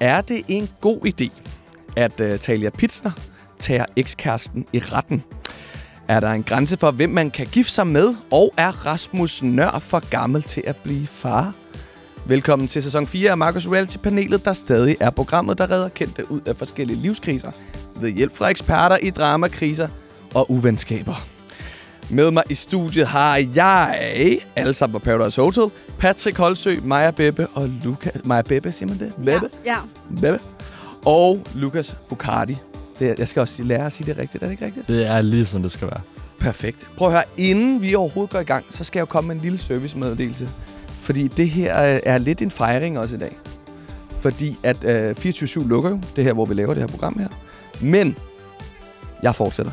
Er det en god idé, at øh, uh, Talia Pitsner tager ekskæresten i retten? Er der en grænse for, hvem man kan gifte sig med? Og er Rasmus Nør for gammel til at blive far? Velkommen til sæson 4 af Marcus Reality-panelet, der stadig er programmet, der redder kendte ud af forskellige livskriser. Ved hjælp fra eksperter i dramakriser og uvenskaber. Med mig i studiet har jeg, alle sammen på Paradise Hotel, Patrick Holsø, Maja Bebbe og Luca... Maja Bebbe, siger man det? Bebbe? Ja. Bebbe. Og Lukas Bucardi. Det, er- jeg skal også lære at sige det rigtigt, er det ikke rigtigt? Det er lige sådan, det skal være. Perfekt. Prøv at høre, inden vi overhovedet går i gang, så skal jeg jo komme med en lille servicemeddelelse. Fordi det her øh, er lidt en fejring også i dag. Fordi at øh, 24-7 lukker jo, det her, hvor vi laver det her program her. Men jeg fortsætter.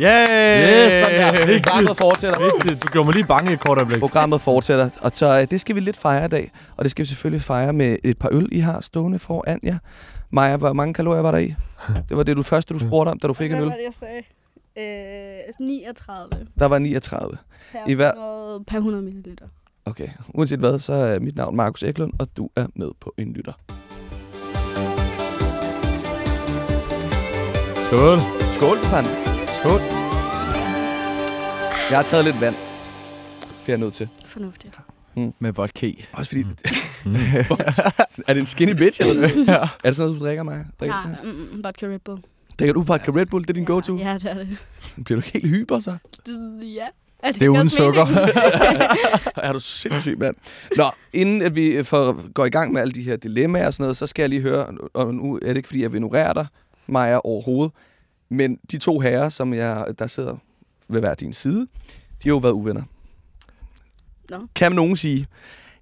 Yeah! Yes, sådan der. Vigtigt. Programmet fortsætter. Vigtigt. Du gjorde mig lige bange i et kort øjeblik. Programmet fortsætter, og så øh, det skal vi lidt fejre i dag. Og det skal vi selvfølgelig fejre med et par øl, I har stående foran jer. Maja, hvor mange kalorier var der i? Det var det du første, du spurgte om, da du fik en Hvad øl. var det, jeg sagde? Øh, 39 Der var 39. per, I hver- 100, per 100 ml. Okay, uanset hvad, så er mit navn Markus Eklund, og du er med på en lytter. Skål. Skål for fanden. Skål. Jeg har taget lidt vand. Det er jeg nødt til. Fornuftigt. Med vodka. Også fordi... er det en skinny bitch, eller sådan ja. Er det sådan noget, du drikker, mig? Drikker, Ja, du- mm, mm, vodka Red Bull. drikker du vodka Red Bull? Det er din go-to? Ja, det er det. Bliver du helt hyper, så? Det- Ja. Er Det er uden sukker. er du sindssyg, mand. Nå, inden at vi får, går i gang med alle de her dilemmaer og sådan noget, så skal jeg lige høre, og nu er det ikke, fordi jeg vil ignorere dig, Maja, overhovedet, men de to herrer, som jeg, der sidder ved hver din side, de har jo været uvenner. Nå. Kan nogen sige.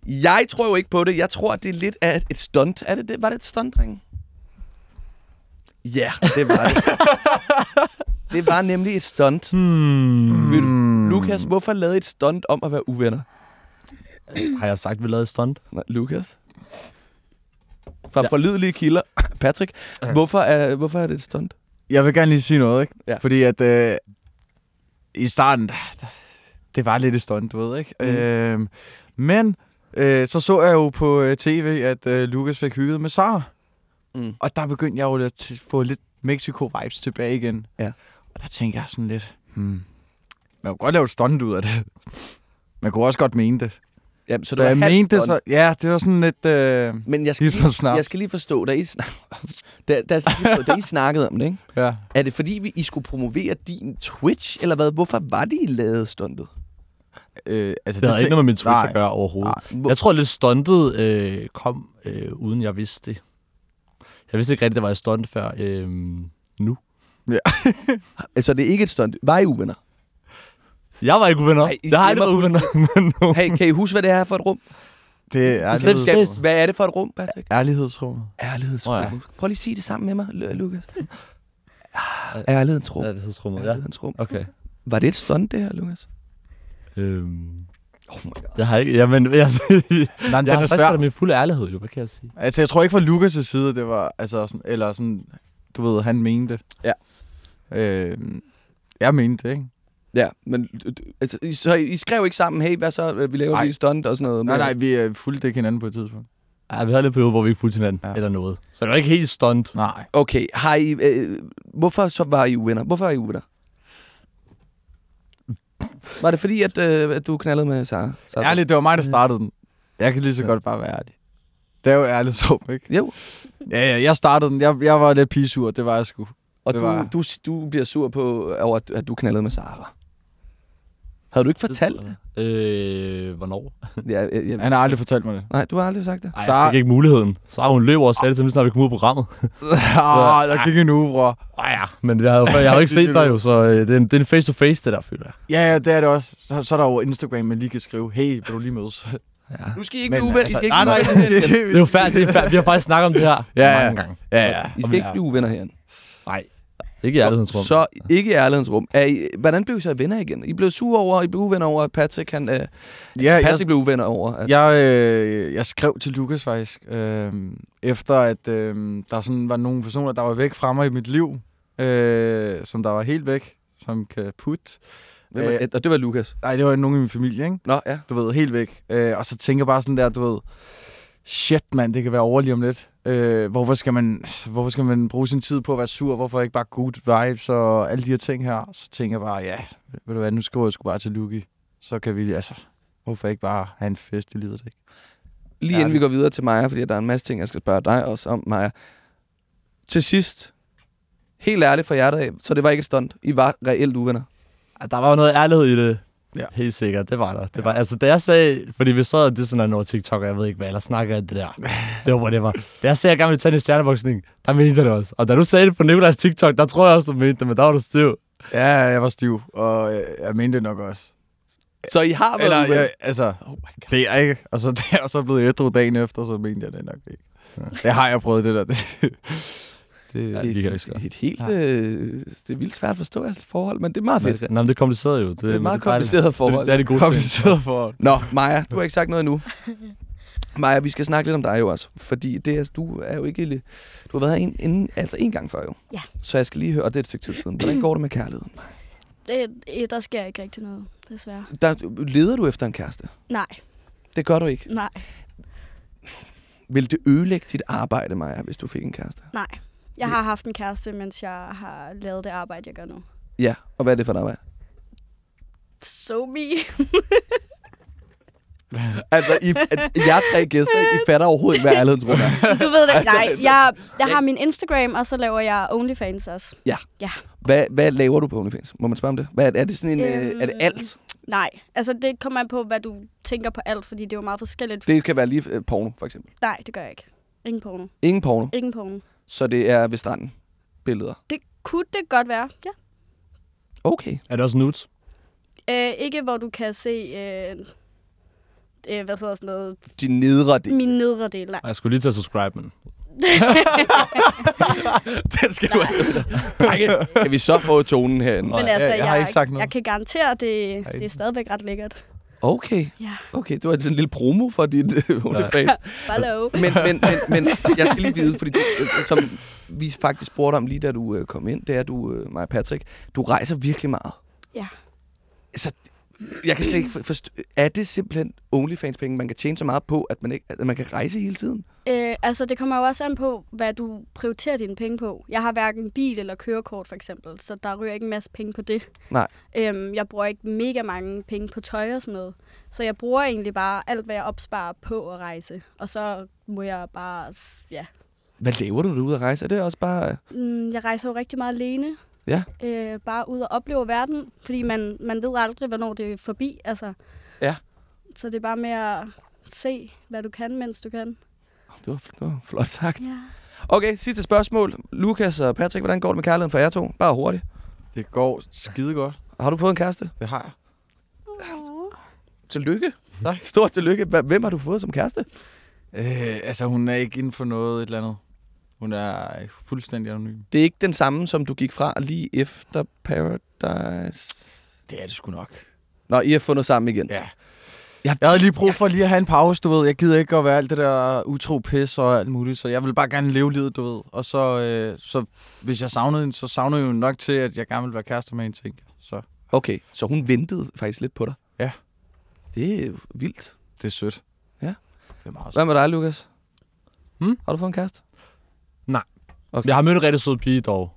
Jeg tror jo ikke på det. Jeg tror, at det er lidt af et stunt. Er det det? Var det et stunt, drenge? Ja, det var det. det var nemlig et stunt. Hmm. Vil Lukas, hvorfor lavede et stunt om at være uvenner? Har jeg sagt, vi lavede et stunt? Nej, Lukas? Fra ja. Forlidelige kilder. Patrick, hvorfor er, hvorfor er det et stunt? Jeg vil gerne lige sige noget, ikke? Ja. Fordi at øh, i starten, det var lidt et stunt, du ved, ikke? Mm. Øh, men øh, så så jeg jo på øh, tv, at øh, Lukas fik hygget med Sara. Mm. Og der begyndte jeg jo at få lidt Mexico-vibes tilbage igen. Ja. Og der tænkte jeg sådan lidt, hmm, man kunne godt lave et stunt ud af det. Man kunne også godt mene det. Jamen, så Så er jeg mente det så, ja, det var sådan lidt... Øh, Men jeg skal, lige, jeg skal lige forstå, da I, snak... da, da, da, da I snakkede om det, ikke? ja. er det fordi, vi, I skulle promovere din Twitch, eller hvad? Hvorfor var det, I lavede stuntet? Øh, altså, Det havde ikke noget med min Twitch Nej. at gøre overhovedet. Nej. Jeg tror lidt stuntet øh, kom, øh, uden jeg vidste det. Jeg vidste ikke rigtigt, det var et stunt før øh, nu. altså, det er ikke et stunt. Var I uvenner? Jeg var ikke uvenner. I Jeg har ikke glemmer været uvenner med nogen. Hey, kan I huske, hvad det er for et rum? Det er Bestemt ærlighed, skal- hvad er det for et rum, Patrick? ærlighedsrummet. Ærlighedsrummet. Åh, ja. Prøv lige at sige det sammen med mig, Lu- Lukas. Ærlighedens rum. Ja, det hedder rummet, ja. Ærlighedens rum. Okay. Var det et stunt, det her, Lukas? Øhm, Oh my God. jeg har ikke... Jamen, jeg, Nej, jeg har sagt det med fuld ærlighed, jo. Hvad kan jeg sige? Altså, jeg tror ikke fra Lukas' side, det var, altså sådan, eller sådan, du ved, han mente det. Ja. Øh, jeg mente det, ikke? Ja, men altså, I, så I skrev ikke sammen, hey, hvad så, øh, vi laver Nej. lige stunt og sådan noget. Nej, nej, vi øh, fulgte ikke hinanden på et tidspunkt. Ja, vi havde lidt periode, hvor vi ikke fulgte hinanden. Ja. Ja. Eller noget. Så det var ikke helt stunt. Nej. Okay, har I, øh, hvorfor så var I uvenner? Hvorfor var I uvenner? Var det fordi, at, øh, at du knaldede med Sara? Ærligt, det var mig, der startede den. Jeg kan lige så godt bare være ærlig. Det er jo ærligt så, ikke? Jo, Ja, ja, jeg startede den. Jeg, jeg var lidt pigesur, det var jeg sgu. og Det du, var- du, du bliver sur på, over, at- at du knaldede med Sara. Havde du ikke fortalt det? Øh, hvornår? Ja, jeg, jeg, Han har aldrig fortalt mig det. nej, du har aldrig sagt det. Ej, Så- jeg fik ikke muligheden. Så har hun løb over og sagde det til mig, snart vi kom ud af programmet. ah, der gik en uge, bror. Ej, ja. Men jeg har jo, jeg har jo ikke set dig jo, så øh, det er en, det er en face-to-face, det der, føler jeg. Ja, ja, det er det også. Så, så er der jo Instagram, man lige kan skrive, hey, vil du lige mødes? Ja. Nu skal I ikke Men, blive uvenner. I altså, skal ikke nej, blive nej, uvenner. Det er jo færdigt, det er færdigt. Vi har faktisk snakket om det her Ja, ja. mange gange. ja, ja. I skal ikke blive uvenner herinde. Nej, ikke i ærlighedsrum. Så ikke i ærlighedens rum. Er I, hvordan blev I så venner igen? I blev sure over, I blev uvenner over, at Patrick, han, øh, Ja, Patrick jeg, blev uvenner over. At, jeg, øh, jeg skrev til Lukas faktisk, øh, efter at øh, der sådan var nogle personer, der var væk fra mig i mit liv, øh, som der var helt væk, som kan putte. Hvem var- øh, og det var Lukas. Nej, det var nogen i min familie, ikke? Nå, ja. Du ved, helt væk. Øh, og så tænker jeg bare sådan der, du ved, shit mand, det kan være over lige om lidt. Øh, hvorfor, skal man, hvorfor skal man bruge sin tid på at være sur? Hvorfor ikke bare good vibes og alle de her ting her? Så tænker jeg bare, ja, ved du hvad, nu skriver jeg sgu bare til Luki. Så kan vi, altså, hvorfor ikke bare have en fest i livet, ikke? Lige Ja, inden vi går videre til Maja, fordi der er en masse ting, jeg skal spørge dig også om, Maja. Til sidst, helt ærligt fra hjertet af, så det var ikke et stunt. I var reelt uvenner. Ja, Der var jo noget ærlighed i det. Ja. Helt sikkert, det var der. Det var, altså, da jeg sagde, fordi vi så, at det sådan noget TikTok, og jeg ved ikke hvad, eller snakker jeg det der. Det var, hvor det var. Da jeg sagde, at jeg gerne ville tage en stjerneboksning, der mente jeg det også. Og da du sagde det på Nikolajs TikTok, der tror jeg også, du mente det, men der var du stiv. Ja, jeg var stiv, og jeg, jeg mente det nok også. Så I har været Eller, uvenner? jeg, altså, Oh my God. det er ikke. Og så, det er så blevet ædru dagen efter, så mente jeg det nok ikke. Ja. Det har jeg prøvet, det der. Det, det, Ja, det, det kan jeg er et helt, øh, det er vildt svært at forstå jeres forhold, men det er meget fedt. Nå, men det er kompliceret jo. Det, Det er et meget kompliceret forhold. Det, det er det gode. kompliceret for. Nå, Maja, du har ikke sagt noget endnu. Maja, vi skal snakke lidt om dig jo også, fordi det er, du er jo ikke... Du har været her en, en, altså en gang før jo. Ja. Så jeg skal lige høre, og det er et stykke tid siden. Hvordan går det med kærligheden? Det, eh, der sker ikke rigtig noget, desværre. Der, leder du efter en kæreste? Nej, Det gør du ikke. nej, Vil det ødelægge dit arbejde, Maja, hvis du fik en kæreste? nej. Jeg har haft en kæreste, mens jeg har lavet det arbejde, jeg gør nu. Ja, og hvad er det for et arbejde? So me. Altså, I, jeg tre gæster? I fatter overhovedet ikke, hvad ærlighedens rum er. Du ved det. Altså, Nej, jeg, jeg har min Instagram, og så laver jeg OnlyFans også. Hvad, hvad laver du på OnlyFans? Må man spørge om det? Hvad, er, det sådan en... Øh, Øhm, er det alt? Nej, altså det kommer an på, hvad du tænker på alt, fordi det er jo meget forskelligt. Det kan være lige øh, porno, for eksempel. Nej, det gør jeg ikke. Ingen porno. Ingen porno, Ingen porno. Så det er ved stranden. Billeder. Det kunne det godt være, ja. Okay. Er det også nudes? Øh, ikke hvor du kan se, øh, øh, hvad hedder sådan noget, De nedre del. min nedre del. Nej. Jeg skulle lige til at subscribe, men... Den skal du have. Kan vi så få tonen herinde? Men altså, jeg- jeg har ikke sagt noget. Jeg kan garantere, at det, Nej. det er stadigvæk ret lækkert. Okay. Ja, Okay, det var sådan en lille promo for dit øh, OnlyFans. hallo. men, men, men, men jeg skal lige vide, fordi du, øh, som vi faktisk spurgte om lige da du øh, kom ind, det er du, øh, mig Patrick, du rejser virkelig meget. Ja. Så jeg kan slet ikke for- forstå, er det simpelthen OnlyFans-penge, man kan tjene så meget på, at man, ikke, at man kan rejse hele tiden? Øh, altså, det kommer jo også an på, hvad du prioriterer dine penge på. Jeg har hverken bil eller kørekort, for eksempel, så der ryger ikke en masse penge på det. Nej. Øhm, jeg bruger ikke mega mange penge på tøj og sådan noget. Så jeg bruger egentlig bare alt, hvad jeg opsparer på at rejse. Og så må jeg bare, ja. Hvad laver du derude at rejse? Er det også bare... Mm, Jeg rejser jo rigtig meget alene. Ja. Øh, bare ud og opleve verden, fordi man, man ved aldrig, hvornår det er forbi. Altså. Ja. Så det er bare med at se, hvad du kan, mens du kan. Det var, det var flot sagt. Ja. Okay, sidste spørgsmål. Lukas og Patrick, hvordan går det med kærligheden for jer to? Bare hurtigt. det går skide godt. Har du fået en kæreste? Det har jeg. Tillykke. Tak. Stort tillykke. Hvem har du fået som kæreste? Øh, altså, hun er ikke inden for noget et eller andet. Hun er fuldstændig anonym. Det er ikke den samme, som du gik fra lige efter Paradise. Det er det sgu nok. Nå, I har fundet sammen igen. Ja. Jeg, Jeg havde lige brug for lige at have en pause, du ved. Jeg gider ikke at være alt det der utro pis og alt muligt, så jeg vil bare gerne leve livet, du ved. Og så, øh, så hvis jeg savnede hende, så savnede jeg jo nok til, at jeg gerne ville være kærester med hende, tænker jeg. Så Okay, så hun ventede faktisk lidt på dig? Ja. Det er vildt. det er sødt. Ja. Det er meget sødt. Hvad med dig, Lukas? Hmm? Har du fået en kæreste? Nej. Okay. Jeg har mødt en rigtig sød pige dog,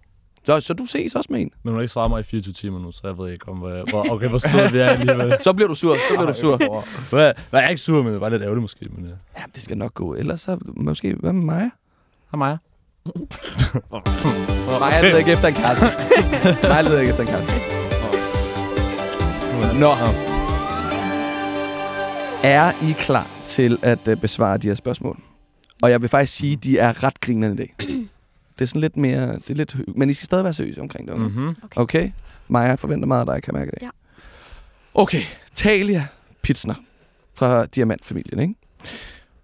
Så, så du ses også med en? men hun har ikke svaret mig i 24 timer nu, så jeg ved ikke, om, hvor, okay, hvor sød vi er alligevel. Så bliver du sur. Så bliver du sur. Hvad, jeg er ikke sur, men det var lidt ærgerligt måske. Men, ja. Ja, det skal nok gå. Ellers så måske... Hvad med mig? Hej Maja. Maja leder ikke efter en kæreste. Maja leder ikke efter en kæreste. Nå. Er I klar til at uh, besvare de her spørgsmål? Og jeg vil faktisk sige, at de er ret grinende i dag. Det er sådan lidt mere... Det er lidt men I skal stadig være seriøse omkring det. Okay? Mm-hmm. okay? Maja jeg forventer meget af dig, kan jeg mærke det. Ja. Okay, Talia Pitsner fra Diamantfamilien, ikke?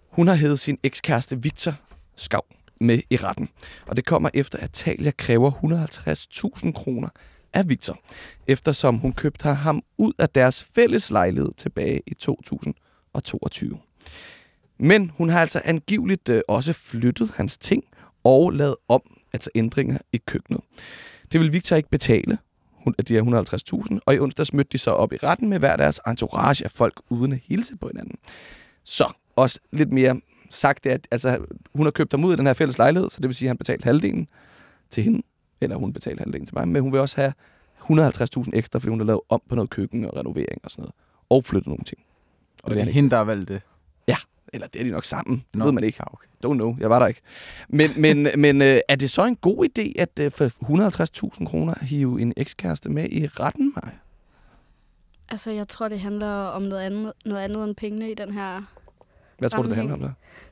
Hun har hævet sin ekskæreste Victor Skav med i retten. Og det kommer efter, at Talia kræver 150.000 kroner af Victor, eftersom hun købte ham ud af deres fælles lejlighed tilbage i 2022. Men hun har altså angiveligt øh, også flyttet hans ting og lavet om, altså ændringer i køkkenet. Det vil Victor ikke betale, hun- de her 150.000, og i onsdags mødte de så op i retten med hver deres entourage af folk uden at hilse på hinanden. Så også lidt mere sagt det, at altså, hun har købt ham ud af den her fælles lejlighed, så det vil sige, at han betalt halvdelen til hende, eller hun betalte halvdelen til mig, men hun vil også have 150.000 ekstra, fordi hun har lavet om på noget køkken og renovering og sådan noget, og flyttet nogle ting. Og det vil er hende, der har valgt det. Eller det er de nok sammen, det Nå. ved man ikke. Ja, okay. Don't know, jeg var der ikke. Men, men, men øh, er det så en god idé, at øh, for 150.000 kroner hive en ekskæreste med i retten, Maja? Altså, jeg tror, det handler om noget andet, noget andet end pengene i den her... Hvad tror du, det handler om der?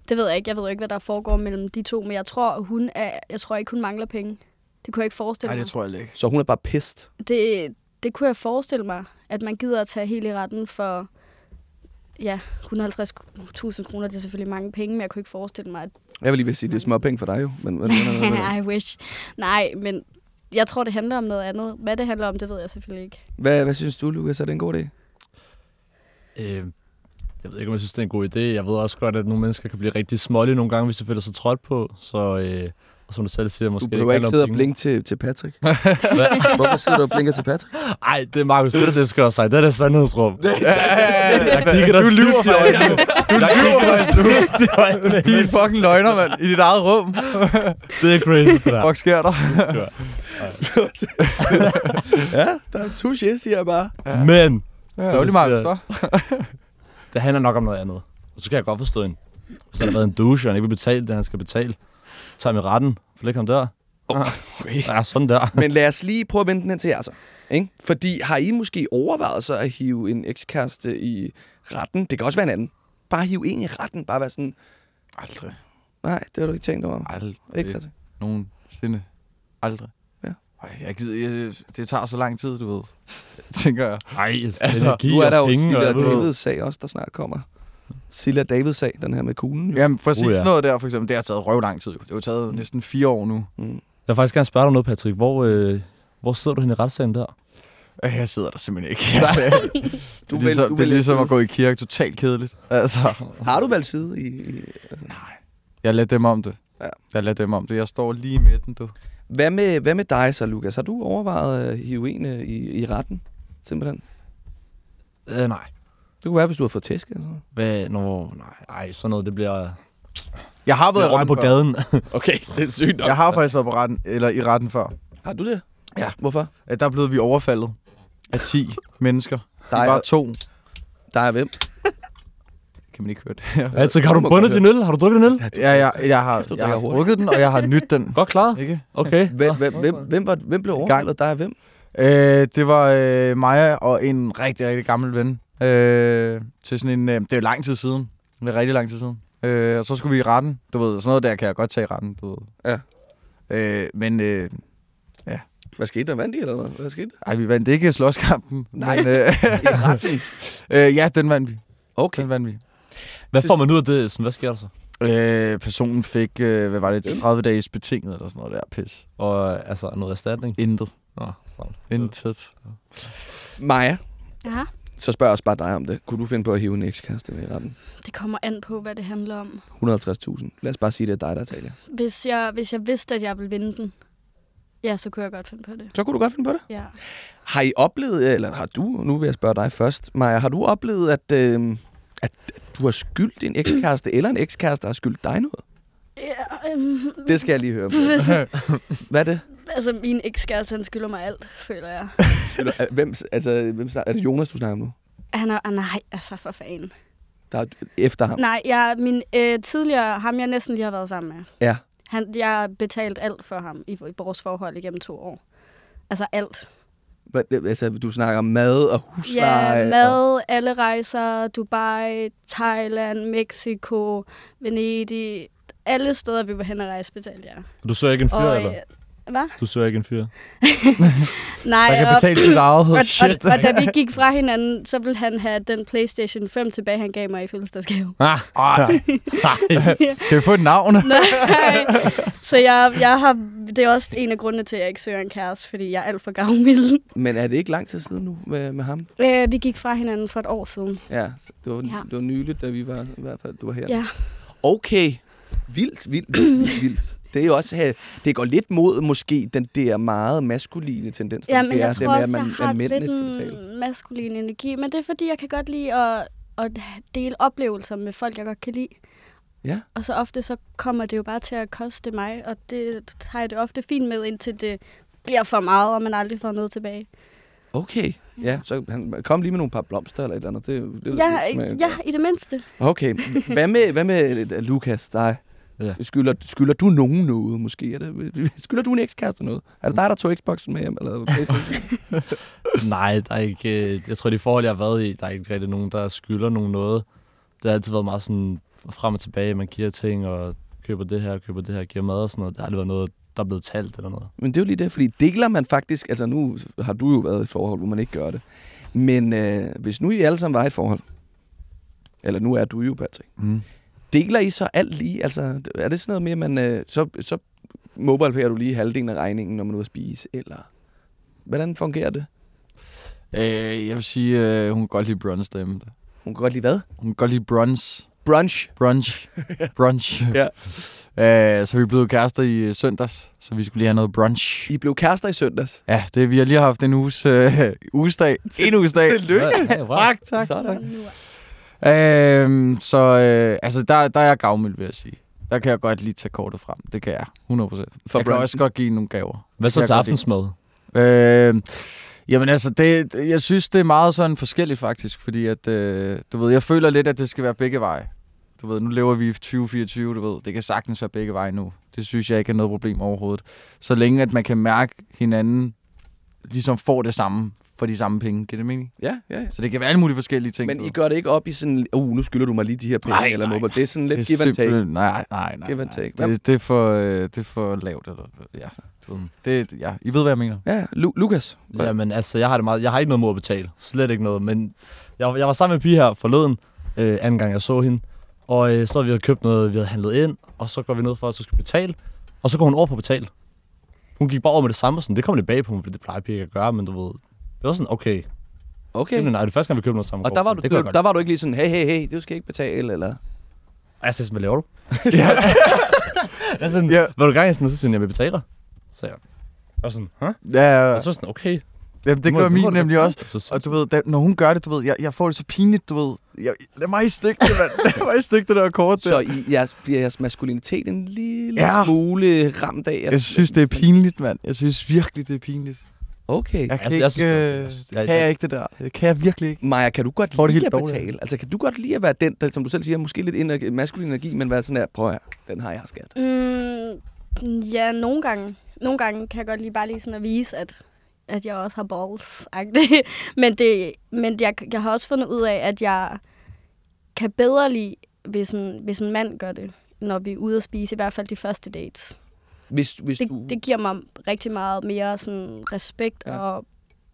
Det ved jeg ikke. Jeg ved jo ikke, hvad der foregår mellem de to, men jeg tror, hun er, jeg tror ikke, hun mangler penge. Det kunne jeg ikke forestille Nej, mig. det tror jeg ikke. Så hun er bare pissed. det, det kunne jeg forestille mig, at man gider at tage helt i retten for ja, 150.000 kroner. Det er selvfølgelig mange penge, men jeg kunne ikke forestille mig, at Jeg vil lige vil sige, det er små penge for dig jo. Men, men, men, men, men, I wish. Nej, men jeg tror, det handler om noget andet. Hvad det handler om, det ved jeg selvfølgelig ikke. hvad, hvad synes du, Lukas? Er det en god idé? Øh, jeg ved ikke, om jeg synes, det er en god idé. Jeg ved også godt, at nogle mennesker kan blive rigtig smålige nogle gange, hvis de føler sig trådt på. Så øh, og som du selv siger, måske Du behøver ikke sidde og blinke til, til Patrick. Hvorfor sidder du og blinker til Patrick? Ej, det er Markus, det er det, det skal sige. Det er det sandhedsrum. ja, ja, Jeg kigger dig Du lyver faktisk. øjnene. Du Jeg lyver i øjnene. De er fucking løgner, mand. I dit eget rum. Det er crazy, det der. Fuck sker der? ja, der er touche, siger jeg bare. Men Ja, Dårlig Markus, hva'? det handler nok om noget andet. Og så kan jeg godt forstå en. Hvis han har været en douche, og han ikke vil betale det, han skal betale, så tager med retten. For lægge ham der. Okay. Ja, sådan der. Men lad os lige prøve at vente den hen til jer så. Ikke? Fordi har I måske overvejet så at hive en ekskæreste i retten? Det kan også være en anden. Bare hive en i retten. Bare være sådan, Aldrig. nej, det har du ikke tænkt over. Aldrig. Ikke, Patrick? Nogensinde. Aldrig. Jeg gider, jeg, det tager så lang tid, du ved. Tænker jeg. Nej, Altså, energi Nu er der jo og penge. Og, du ved. Davids sag også, der snart kommer. Silja Davids sag, den her med kuglen. Jo. Jamen, præcis Uh, ja. noget der, for eksempel. Det har taget røv lang tid. jo. Det har jo taget næsten fire år nu. Mm. Jeg vil faktisk gerne spørge dig noget, Patrick. Hvor, øh, hvor sidder du henne i retssagen der? Øh, Jeg sidder der simpelthen ikke. Du det er ligesom, du det er ligesom at gå i kirke. Totalt kedeligt. Altså, Har du valgt side i... i jeg lader dem om det. Ja. Jeg lader dem om det. Jeg står lige i midten, du. hvad, med, hvad med dig så, Lukas? Har du overvejet at hive en i, i retten? Simpelthen. Øh, nej. Det kunne være, hvis du har fået tæsk. Eller sådan. Hvad? Nå, nej, ej, sådan noget, det bliver... Jeg har været i retten på før. gaden. Okay, det er sygt nok. Jeg har faktisk været på retten, eller i retten før. Har du det? Ja. Hvorfor? Øh, Der blev vi overfaldet af 10 mennesker. Der er- var to. Der er hvem? Kan man ikke høre det? Patrick, har Du bundet din øl? Har du drukket en øl? Ja, jeg, jeg har, jeg har drukket den, og jeg har nyt den. Godt klaret. Ikke? Okay. Hvem, hvem, hvem, hvem, var, hvem blev overfaldet? Der er hvem? Øh, det var øh, mig og en rigtig, rigtig gammel ven. Øh, til sådan en, øh, det er lang tid siden. Det er rigtig lang tid siden. Øh, og så skulle vi i retten. Du ved, sådan noget der kan jeg godt tage i retten. Du ved. Ja. Øh, men øh, Hvad skete der? Vandt I, eller hvad? Hvad skete der? ej, vi vandt ikke slåskampen. Nej. Men, øh, I retten? øh, ja, den vandt vi. Okay. Den vandt vi. Hvad får man ud af det? Sådan, hvad sker der så? Øh, personen fik, øh, hvad var det, 30 dages betinget eller sådan noget der pis. Og øh, altså noget erstatning? Intet. Nå, sådan. Intet. Maja, Ja, så spørger jeg også bare dig om det. Kunne du finde på at hive en ekskæreste med i retten? det kommer an på, hvad det handler om. 150.000. Lad os bare sige, det er dig, der taler. Hvis jeg, hvis jeg vidste, at jeg ville vinde den, ja, så kunne jeg godt finde på det. Så kunne du godt finde på det. Ja. Har I oplevet, eller har du, nu vil jeg spørge dig først, Maja, har du oplevet, at, øh, at du har skyldt en ekskæreste, eller en ekskæreste har skyldt dig noget? ja øhm, Det skal jeg lige høre. Hvad er det? Altså, min ekskæreste, han skylder mig alt, føler jeg. Hvem, altså, hvem, snak- er det Jonas, du snakker om nu? Han er, ah, nej, altså for fanden. Der er efter ham. Nej, jeg, min øh, tidligere, ham jeg næsten lige har været sammen med, Ja. han, jeg har betalt alt for ham i, i vores forhold igennem to år. Altså alt. Hvad, det- altså, du snakker om mad og husleje. Ja, Og, mad, alle rejser, Dubai, Thailand, Mexico, Venedig. Alle steder, vi var hen og rejse, betalte jeg. Du søger ikke en fyr, Og, eller? Hvad? Du søger ikke en fyr? Nej, Der kan og, betale sit eget. og, Shit. og, og, da vi gik fra hinanden, så ville han have den Playstation 5 tilbage, han gav mig i fødselsdagsgave. Ah, Ej, kan vi få et navn? Nej. Så jeg, jeg har, det er også en af grundene til, at jeg ikke søger en kæreste, fordi jeg er alt for gavmild. Men er det ikke lang tid siden nu med, med ham? Øh, vi gik fra hinanden for et år siden. Ja, det var, Ja. det var nyligt, da vi var, i hvert fald, du var her. Ja. Okay. Vildt, vildt, vildt, vildt. Det er jo også, øh, det går lidt mod måske den der meget maskuline tendens, der Ja, men er, jeg det tror med, også, at, man, jeg har lidt skal betale. maskulin energi, men det er fordi, jeg kan godt lide at, at dele oplevelser med folk, jeg godt kan lide. Ja. Og så ofte så kommer det jo bare til at koste mig, og det har jeg det ofte fint med, indtil det bliver for meget, og man aldrig får noget tilbage. Okay, ja. Så han kom lige med nogle par blomster eller et eller andet. Det, det, Ja, det smager ja, i det mindste. Okay, hvad med, hvad med Lukas, dig? Ja. Skylder, skylder du nogen noget, måske? Er det, skylder du en ekskæreste noget? Er det dig, der tog Xboxen med hjem? Eller PlayStation? Nej, der er ikke... øh, Jeg tror, de forhold, jeg har været i, der er ikke rigtig nogen, der skylder nogen noget. Det har altid været meget sådan frem og tilbage. Man giver ting og køber det her, køber det her, giver mad og sådan noget. Det har aldrig været noget, der er blevet talt eller noget. Men det er jo lige det, fordi deler man faktisk... Altså nu har du jo været i et forhold, hvor man ikke gør det. Men øh, hvis nu I alle sammen var i et forhold, eller nu er du jo, Patrick, Mm. Deler I så alt lige? Altså, er det sådan noget med, at man... Øh, så, så mobilepayer du lige halvdelen af regningen, når man er ude at spise, eller... Hvordan fungerer det? Øh, jeg vil sige, øh, hun kan godt lide brunch derhjemme. Hun kan godt lide hvad? Hun kan godt lide brunch. Brunch. Brunch. brunch. Ja. Øh, så vi blev kærester i øh, søndags, så vi skulle lige have noget brunch. I blev kærester i søndags. Ja, det, vi har lige haft en uges, øh, ugesdag. En ugesdag. Tillykke. Ja, wow. Tak, tak. Sådan. Øhm, så øh, altså, der, der er jeg gavmild, vil jeg sige. Der kan jeg godt lige tage kortet frem. Det kan jeg. 100 procent. For Jeg kan brunchen. også godt give nogle gaver. Hvad så til kan aftensmad? Øh, jamen altså, det, jeg synes, det er meget sådan forskelligt faktisk, fordi at, øh, du ved, jeg føler lidt, at det skal være begge veje. Du ved, nu lever vi i 2024, du ved, det kan sagtens være begge veje nu. Det synes jeg ikke er noget problem overhovedet. Så længe, at man kan mærke hinanden, ligesom får det samme for de samme penge, giver det mening? Ja, ja, ja. Så det kan være alle mulige forskellige ting. Men I gør det ikke op i sådan, uh, nu skylder du mig lige de her penge, Nej, eller nej. noget. Det er sådan lidt Det give and take. simpelthen- Nej, nej, nej. Give and nej. take. Hvad- Det, det, er for, øh, det er for lavt. Eller, ja, du ved. det, ja, I ved, hvad jeg mener. Ja. Lu- Lukas. Hvad? Jamen altså, jeg har det meget. Jeg har ikke noget mod at betale. Slet ikke noget. Men jeg, jeg var sammen med en pige her forleden, øh, anden gang jeg så hende. Og øh, så havde vi købt noget, vi havde handlet ind, og så går vi ned for, at så skal betale. Og så går hun over på at betale. Hun gik bare over med det samme, og sådan, det kom lidt bag på mig, for det plejer piger ikke at gøre, men du ved, det var sådan, okay. Okay. Jamen, nej, det er første gang, vi købte noget sammen. Og der var, du, det jeg godt. der var du ikke lige sådan, hey, hey, hey, du skal ikke betale, eller... Og jeg sagde sådan, hvad laver du? jeg sådan, Ja. ja. var du i gang i sådan, så siger jeg, jeg betaler. Så jeg, og sådan, hæ? Ja, ja, Og så var jeg sådan, okay. Jamen, det gør min du nemlig også. Så, så, Og du ved, da, når hun gør det, du ved, jeg, jeg får det så pinligt, du ved. Jeg, lad mig stikke det, mand. lad mig stikke det der kort der. Så I, jeres, bliver jeres maskulinitet en lille Ja. smule ramt af? at- Jeg synes, det er pinligt, mand. Jeg synes virkelig, det er pinligt. Okay. Jeg kan Altså, ikke, jeg synes, det er- øh, jeg synes, det jeg- kan jeg ikke det der. Det kan jeg virkelig ikke. Maja, kan du godt Får det lide helt at dårligt. betale? Altså, kan du godt lide at være den, der, som du selv siger, måske lidt ener- maskulin energi, men være sådan her, prøv her, den har jeg, skat. Mm, ja, nogle gange. Nogle gange kan jeg godt lige bare lige sådan at vise, at, at jeg også har balls. men det, men jeg, jeg har også fundet ud af, at jeg kan bedre lide, hvis en, hvis en mand gør det, når vi er ude at spise, i hvert fald de første dates. Hvis, hvis Det, du... det giver mig rigtig meget mere sådan respekt, Ja. og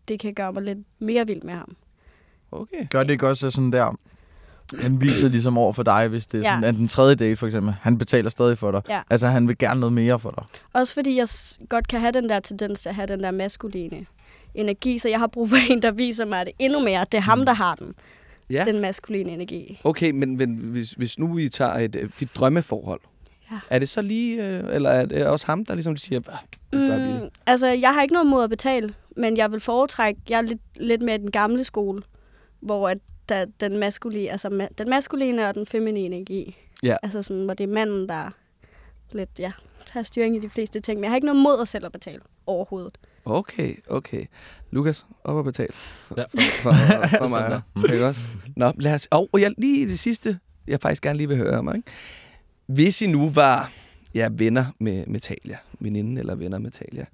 det kan gøre mig lidt mere vild med ham. Okay. Gør det ikke også sådan der? Han viser ligesom over for dig, hvis det er Ja. sådan, at den tredje date for eksempel, han betaler stadig for dig. Ja. Altså, han vil gerne noget mere for dig. Også fordi jeg godt kan have den der tendens til at have den der maskuline energi, så jeg har brug for en, der viser mig det endnu mere. Det er ham, der har den, Ja. den maskuline energi. Okay, men, men hvis, hvis nu vi tager et, øh, dit drømmeforhold, Ja. er det så lige, øh, eller er det også ham, der ligesom siger, hvad nu gør vi det? Mm, altså, jeg har ikke noget mod at betale, men jeg vil foretrække, jeg er lidt, lidt mere i den gamle skole, hvor at der, den, maskuline, altså, ma- den maskuline og den feminine energi. Ja. Altså sådan, hvor det er manden, der lidt, ja, tager styring i de fleste ting. Men jeg har ikke noget mod at selv at betale overhovedet. Okay, okay. Lukas, op og betal. Ja. For, for, for, for mig. Ikke også? Nå, lad os... Og, og jeg, lige det sidste, jeg faktisk gerne lige vil høre om, ikke? Hvis I nu var ja, venner med, med Talia, veninden eller venner med Talia,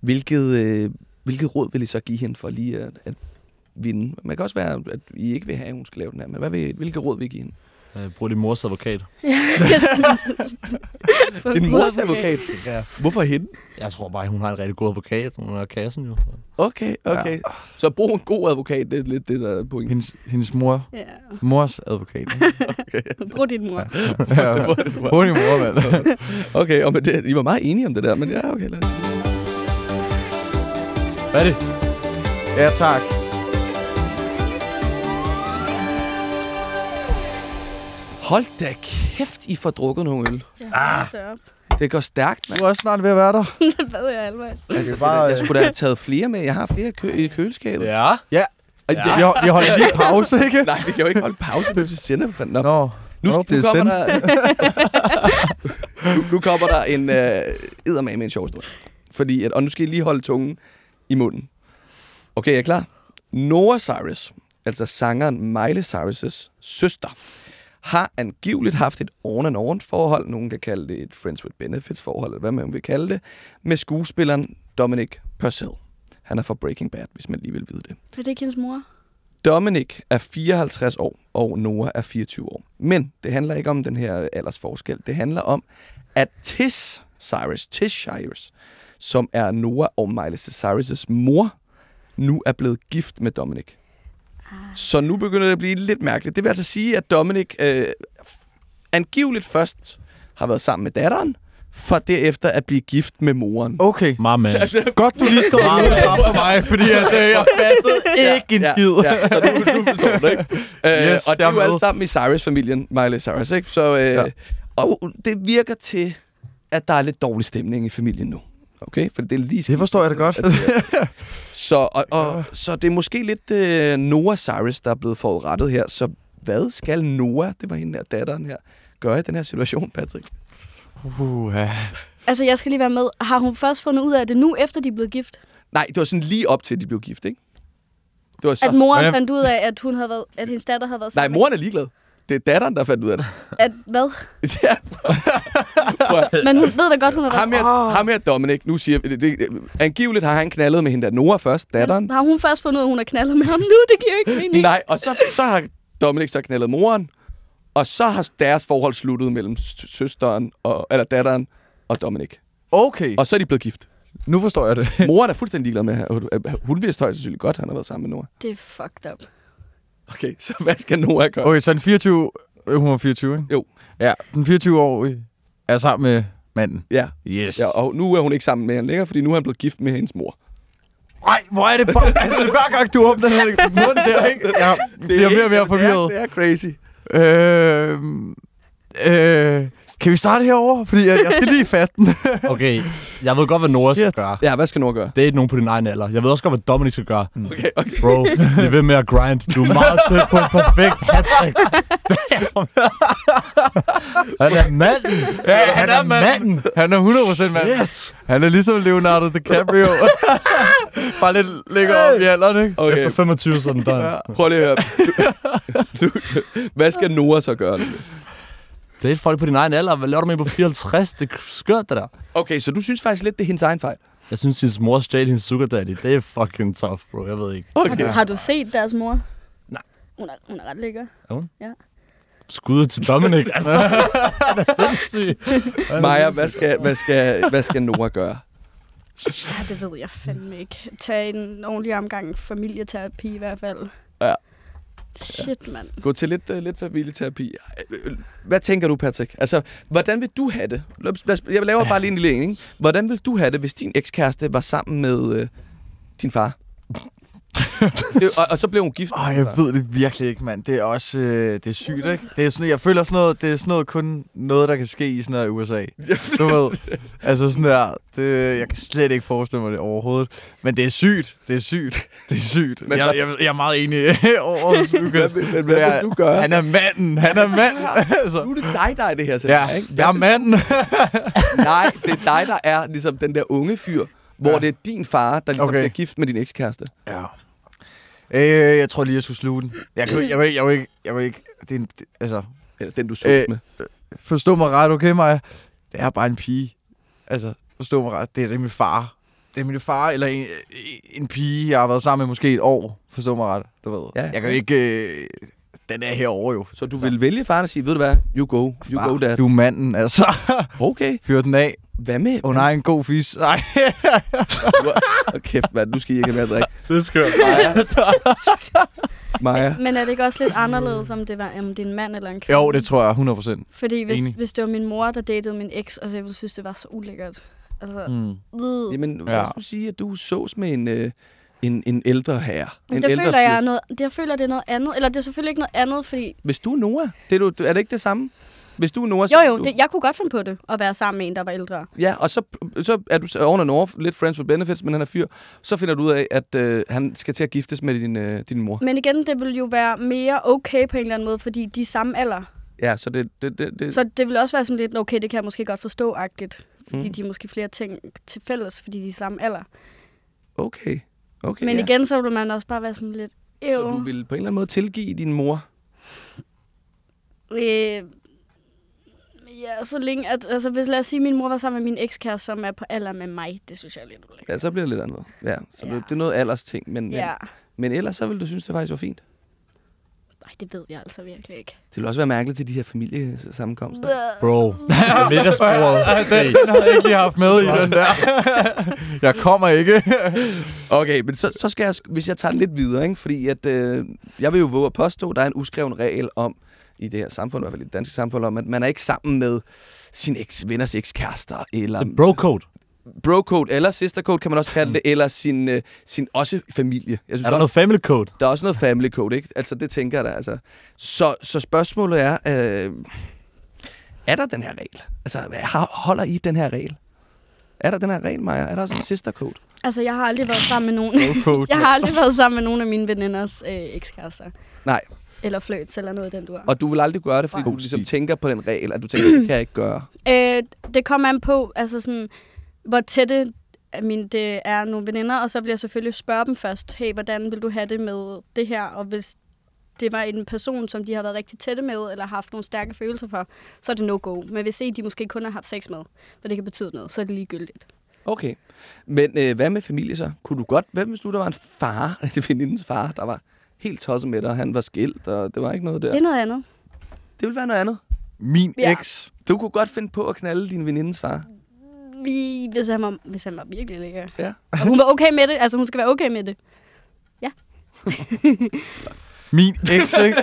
hvilket, øh, hvilket råd vil I så give hende for lige at, at vinde? Man kan også være, at I ikke vil have, at hun skal lave den her, men hvad vil, hvilket råd vil I give hende? Øh, brug din mors advokat. Din mors advokat? Ja. Hvorfor hende? Jeg tror bare, hun har en rigtig god advokat. Hun er kassen jo. Okay, okay. Ja. Så brug en god advokat, det er lidt det, der er pointen. Hendes, hendes mor, Ja, mors advokat. brug din mor. ja, hun er mor, mand. Okay, og med det, I var meget enige om det der, men ja, okay. Lad os. Hvad er det? Ja, tak. Hold da kæft, I får drukket nogle øl. Ah. Det går stærkt, mand. Du er også snart ved at være der. Det bad jeg halvvejs. Altså, bare, øh, jeg skulle da have taget flere med. Jeg har flere kø- i køleskabet. Ja. Ja. Ej, Jeg, jeg holder lige pause, ikke? Nej, vi kan jo ikke holde pause, hvis vi sender fanden op. Nå, Nu, Åh, nu, bliver kommer der, nu, nu kommer der en øh, eddermame med en sjov historie. Fordi, at, og nu skal I lige holde tungen i munden. Okay, er I klar? Noah Cyrus, altså sangeren Miley Cyrus' søster, har angiveligt haft et on and on forhold, nogen kan kalde det et friends with benefits forhold, eller hvad man vil kalde det, med skuespilleren Dominic Purcell. Han er fra Breaking Bad, hvis man lige vil vide det. Er det ikke hendes mor? Dominic er 54 år, og Noah er 24 år. Men det handler ikke om den her aldersforskel. Det handler om, at Tish Cyrus, Tish Cyrus, som er Noah og Miley Cyrus' mor, nu er blevet gift med Dominic. Så nu begynder det at blive lidt mærkeligt. Det vil altså sige, at Dominic øh, angiveligt først har været sammen med datteren, for derefter at blive gift med moren. Okay. My man. Godt, du lige skrev noget op for mig, fordi at, øh, jeg fattede ikke en skid. Ja, ja, så du, du forstår det, ikke? Øh, Yes, og de jeg er jo alle med. sammen i Cyrus-familien, Miley Cyrus, ikke? Så, øh, Ja. ja. Og det virker til, at der er lidt dårlig stemning i familien nu. Okay? For det er lige Det forstår jeg da godt. så, og, og, så det er måske lidt øh, Noah Cyrus, der er blevet forurettet her. Så hvad skal Noah, det var hende der datteren her, gøre i den her situation, Patrick? Uh, ja. Altså, jeg skal lige være med. Har hun først fundet ud af det nu, efter de er blevet gift? Nej, det var sådan lige op til, at de blev gift, ikke? Det var så... At moren fandt ud af, at, hun havde været, at hendes datter havde været Nej, sammen moren er ligeglad. Det er datteren, der fandt ud af det. At, hvad? ja, Men hun ved da godt, hun har været Ham her, ham her Dominic, nu siger det, det, angiveligt har han knaldet med hende der Nora først, datteren. Har hun først fundet ud af, at hun har knaldet med ham nu? Det giver jo ikke mening. Nej, og så, så har Dominic så knaldet moren, og så har deres forhold sluttet mellem søsteren, og, eller datteren og Dominic. Okay, Og så er de blevet gift. nu forstår jeg det. Moren er fuldstændig ligeglad med, at hun vidste højst sandsynligt godt, at han har været sammen med Nora. Det er fucked up. Okay, så hvad skal Nora gøre? Okay, så den 24... øh, Hun var 24, ikke? Jo. Ja, den 24-årige er sammen med manden. Ja. Yes. ja, og nu er hun ikke sammen med ham længere, fordi nu er han blevet gift med hendes mor. Ej, hvor er det bare... altså, det er hver gang, du åbner den her mund der, ikke? Jeg bliver mere og mere forvirret. Det er, det er crazy. Øh, øh, kan vi starte herover? Fordi jeg, jeg skal lige fatte den. Okay, jeg ved godt, hvad Nora skal gøre. Ja, hvad skal Nora gøre? Det er ikke nogen på din egen alder. Jeg ved også godt, hvad Dominic skal gøre. Okay, okay. Bro, bliv ved med at grind. Du er meget tæt på en perfekt hat-trick. Han er manden. Ja, han er manden. Han er 100% mand. Yes. Han er ligesom Leonardo DiCaprio. Bare lidt ligger op i alderen, ikke? okay. Efter 25 sådan der. Prøv lige at høre. Du, du, hvad skal Nora så gøre? Det er folk på din egen alder. Hvad laver du med på 54? Det er skørt, det der. Okay, så du synes faktisk lidt, det er hendes egen fejl? Jeg synes, hendes mor stjal hendes sugar daddy. Det er fucking tough, bro. Jeg ved ikke. Har, du, Okay. har du set deres mor? Nej. Hun er, hun er ret lækker. Skud til Dominic. altså, han er sindssyg. Han er Maja, hvad skal, hvad, skal, hvad skal Nora gøre? Ja, det ved jeg fandme ikke. Tag en ordentlig omgang familieterapi i hvert fald. Ja. Shit, mand. Gå til lidt, uh, lidt familieterapi. Øh, Hvad tænker du, Patrick? Altså, hvordan vil du have det? Jeg laver bare lige en lille en, ikke? Hvordan vil du have det, hvis din ekskæreste var sammen med uh, din far? Det, og, og, så blev hun gift. din jeg ved det virkelig ikke, mand. Det er også øh, det er sygt, ikke? Det er sådan, jeg føler sådan noget, det er sådan noget kun noget, der kan ske i sådan noget USA. Du ved, altså sådan der, det, jeg kan slet ikke forestille mig det overhovedet. Men det er sygt, det er sygt, det er sygt. Men Men jeg, jeg, jeg er meget enig over Lukas. Vil- hvad vil du gøre? Han er manden, han er manden. altså. Nu er det dig, der er det her center, Ja, ikke? jeg er manden. Nej, det er dig, der er ligesom den der unge fyr, hvor Ja. det er din far, der ligesom Okay. bliver gift med din ekskæreste. Ja. Øh, jeg tror lige, jeg skulle sluge den. Jeg kan, jeg, jeg, jeg, jeg, jeg, jeg, jeg ikke... Det er en, det, altså, Eller den, du så Øh, med. forstå mig ret, okay, Maja? Det er bare en pige. Altså, forstå mig ret. Det er, det min far. Det er min far, eller en, en pige, jeg har været sammen med måske et år. Forstå mig ret, du ved. Ja. Jeg kan jo ikke... Øh, den er herovre jo. Så du vil vælge faren og sige, ved du hvad, you go, you go dad. Du er manden, altså. Okay, Fyr den af. Hvad med? Åh oh, nej, en god fis. Nej. Åh, kæft, mand, nu skal I ikke have mere at drikke. Det er skørt. Maja. Men er det ikke også lidt anderledes, om det, var, om det er en mand eller en kvinde? jo, det tror jeg 100 procent. Fordi hvis, Enig. hvis det var min mor, der datede min eks, altså jeg ville synes, det var så ulækkert. Altså, mm. øh. Jamen, Ja. os nu sige, at du sås med en, øh, en, en ældre herre. Men en det ældre føler jeg er noget, det, jeg føler, det er noget andet. Eller det er selvfølgelig ikke noget andet, fordi... Hvis du er Nora, det er, du, er det ikke det samme? Hvis du er Nora, Jo, jo, du, det, jeg kunne godt finde på det, at være sammen med en, der var ældre. Ja, og så, så er du oven and off, lidt friends with benefits, men han er fyr. Så finder du ud af, at øh, han skal til at giftes med din, øh, din mor. Men igen, det vil jo være mere okay på en eller anden måde, fordi de er samme alder. Ja, så det... det, det, det Så det vil også være sådan lidt, okay, det kan jeg måske godt forstå-agtigt. Fordi Mm. de har måske flere ting til fælles, fordi de er samme alder. Okay. okay Men ja. igen, så vil man også bare være sådan lidt, Så du vil på en eller anden måde tilgive din mor? Øh, ja, så længe, at, altså hvis lad os sige, at min mor var sammen med min ekskæreste, som er på alder med mig, det synes jeg er lidt ulækkert. Ja, så bliver det lidt andet. Ja, så Ja. Det, det er noget alders ting, men, men, Ja. men ellers så vil du synes, det faktisk var fint. Nej, det ved jeg altså virkelig ikke. Det vil også være mærkeligt til de her familiesammenkomster. Bro. Middagsbordet. Hey. Den havde jeg ikke lige haft med i den der. jeg kommer ikke. Okay, men så, så skal jeg, hvis jeg tager det lidt videre, ikke? fordi at, øh, jeg vil jo våge at påstå, at der er en uskreven regel om, i det her samfund, i hvert fald i det danske samfund, om, at man er ikke sammen med sin eks, venners ekskærester, eller The bro code. bro-code, eller sister-code, kan man også kalde det, eller sin, øh, sin også familie. Jeg synes Er der også, noget family code? der er også noget family code, ikke? Altså, det tænker jeg da, altså. Så, så spørgsmålet er, øh, er der den her regel? Altså, har, holder I den her regel? Er der den her regel, Maja? Er der også en sister code? Altså, jeg har aldrig været sammen med nogen. jeg har aldrig været sammen med nogen af mine veninders øh, ekskærester. Nej. Eller flirts, eller noget af den du Og du vil aldrig gøre det, fordi Nej. du ligesom tænker på den regel, at du tænker, det kan jeg ikke gøre. Øh, det kommer an på, altså sådan, hvor tætte af mine, det er nogle veninder, og så vil jeg selvfølgelig spørge dem først, hey, hvordan vil du have det med det her? Og hvis det var en person, som de har været rigtig tætte med, eller haft nogle stærke følelser for, så er det no-go. Men hvis en, de måske kun har haft sex med, for det kan betyde noget, så er det ligegyldigt. Okay. Men øh, hvad med familie så? Kunne du godt... Hvad hvis du, der var en far, det venindens far, der var helt tosset med dig, og han var skilt, og det var ikke noget der? Det er noget andet. Det ville være noget andet. Min Ja. eks. Du kunne godt finde på at knalde din venindens far. Vi, hvis, han var, hvis han var virkelig lækker. Ja. Og hun var okay med det. Altså, hun skal være okay med det. Min eks, ikke?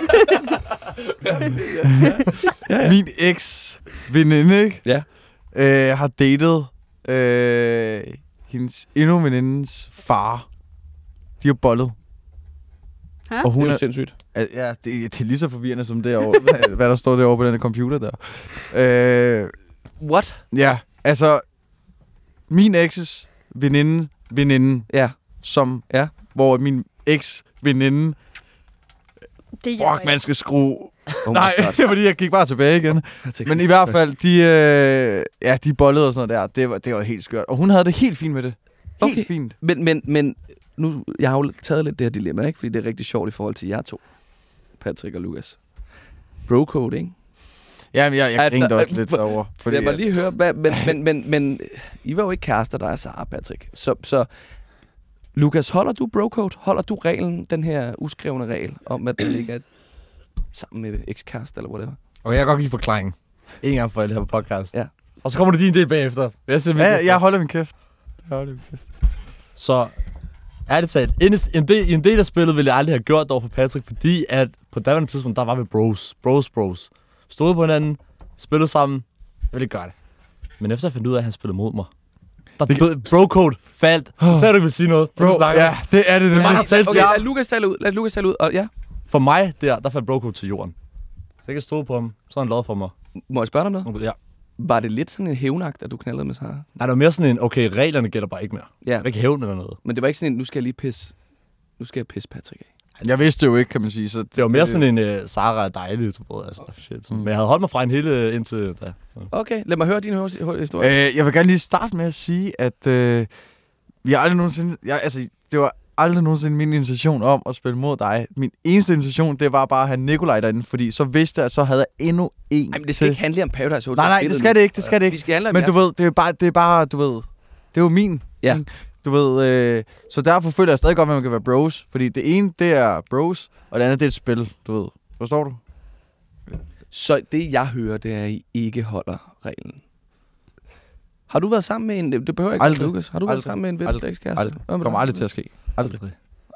Min eks veninde, ikke? Ja. Øh, har datet øh, hendes endnu venindens far. De har bollet. Og Hun det er er, jo sindssygt. Ja, det, er- det er lige så forvirrende som derovre, hvad, hvad der står derovre på den her computer der. Øh, What? ja, altså, min ekses veninde, veninde, Ja. som, Ja. hvor min eks veninde, Det fuck, man skal skrue, Oh nej, fordi jeg gik bare tilbage igen. Men i hvert fald, de, øh, ja, de bollede og sådan noget der, det var, det var helt skørt. Og hun havde det helt fint med det. Helt Okay. fint. Men, men, men nu, jeg har jo taget lidt det her dilemma, ikke? Fordi det er rigtig sjovt i forhold til jer to. Patrick og Lukas. Bro-code, ikke? Ja, men jeg, jeg Altså, grinte også øh, lidt for- over. Fordi, jeg må lige høre, hvad, men, men, men, men I var jo ikke kærester, der er Sara Patrick. Så, så Lukas, holder du bro-code? Holder du reglen, den her uskrevne regel, om at man ikke er sammen med ekskæreste eller whatever? Okay, jeg kan godt give forklaringen. En gang for alle her på podcast. Ja. Og så kommer der din del bagefter. Jeg Ja, jeg holder min kæft. Jeg holder min kæft. Så ærligt talt, en, en, del, en del af spillet ville jeg aldrig have gjort over for Patrick, fordi at på daværende tidspunkt, der var vi bros. Bros, bros. Stod på hinanden, spillede sammen. Jeg ville ikke gøre det. Men efter jeg fandt ud af, at han spillede mod mig, der død, bro-code faldt. Så sagde du ikke vil sige noget. Bro, ja, det er det har talt Okay, til lad Lukas tale ud. Lad Lukas tale ud. Og ja, For mig der, der faldt bro-code til jorden. Så jeg kan stå på ham. Så han lavet for mig. må jeg spørge dig om noget? Ja. Var det lidt sådan en hævnagt, at du knaldede med Sara? Nej, det var mere sådan en, okay, reglerne gælder bare ikke mere. Ja, Jeg er ikke hævn eller noget. men det var ikke sådan en, nu skal jeg lige pisse, nu skal jeg pisse Patrick af. Jeg vidste det jo ikke, kan man sige. Så Det var mere sådan en, uh, Sara er dejlig, du ved, altså, shit. Mm. Men jeg havde holdt mig fra en hele indtil da. Okay, lad mig høre din historie. Øh, jeg vil gerne lige starte med at sige, at øh, vi har aldrig nogensinde... Jeg, altså, det var aldrig nogensinde min intention om at spille mod dig. Min eneste intention, det var bare at have Nikolaj derinde, fordi så vidste jeg, at så havde jeg endnu en Nej, men det skal til. ikke handle om Paradise Hotel. Nej, nej, det skal det ikke, det skal det Vi ikke. skal handle om Men jer. du ved, det er bare, det er bare, du ved, det er jo min. Ja. Min. Du ved, øh, så derfor føler jeg stadig godt, at man kan være bros. Fordi det ene, det er bros, og det andet, det er et spil, du ved. Forstår du? Så det, jeg hører, det er, at I ikke holder reglen. Har du været sammen med en... Det behøver ikke Aldrig. Lukas. Har du været Aldrig. sammen med en ven, Aldrig. ekskæreste? Aldrig. Det kommer aldrig til at ske. Aldrig.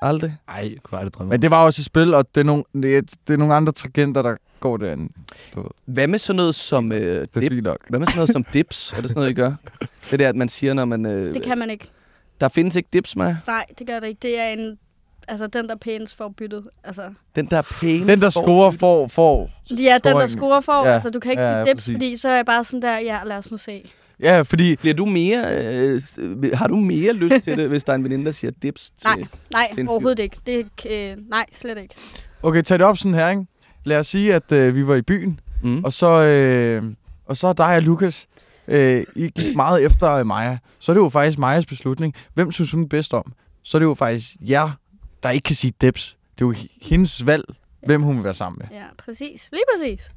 Aldrig. Ej, jeg kunne aldrig drømme. Men det var også et spil, og det er nogle, det er, det er nogle andre tangenter, der går derinde. Hvad med sådan noget som øh, Det er dip? fint nok. Hvad med sådan noget som dips? Er det sådan noget, I gør? Det der, at man siger, når man... Øh, Det kan man ikke. Der findes ikke dips, med. Nej, det gør det ikke. Det er en... Altså, den, der pænes får byttet. Altså, Den der pæne... Den, der scorer, får, får... ja, den, der scorer får. Ja, Ja. Altså, du kan ikke ja, sige ja, dips, præcis. fordi så er jeg bare sådan der, ja, lad os nu se. Ja, fordi... Bliver du mere... Øh, har du mere lyst til det, hvis der er en veninde, der siger dips? Til... Nej. Nej, Til overhovedet ikke. Det er, ikke, øh, nej, slet ikke. Okay, tag det op sådan her, ikke? Lad os sige, at øh, vi var i byen, Mm. Og så, øh, og så dig og Lukas, øh, I gik meget efter øh, Maja. Så er det jo faktisk Majas beslutning. Hvem synes hun bedst om? Så er det jo faktisk jer, der ikke kan sige Debs. Det er jo hendes valg, hvem hun vil være sammen med. Ja, præcis. Lige præcis.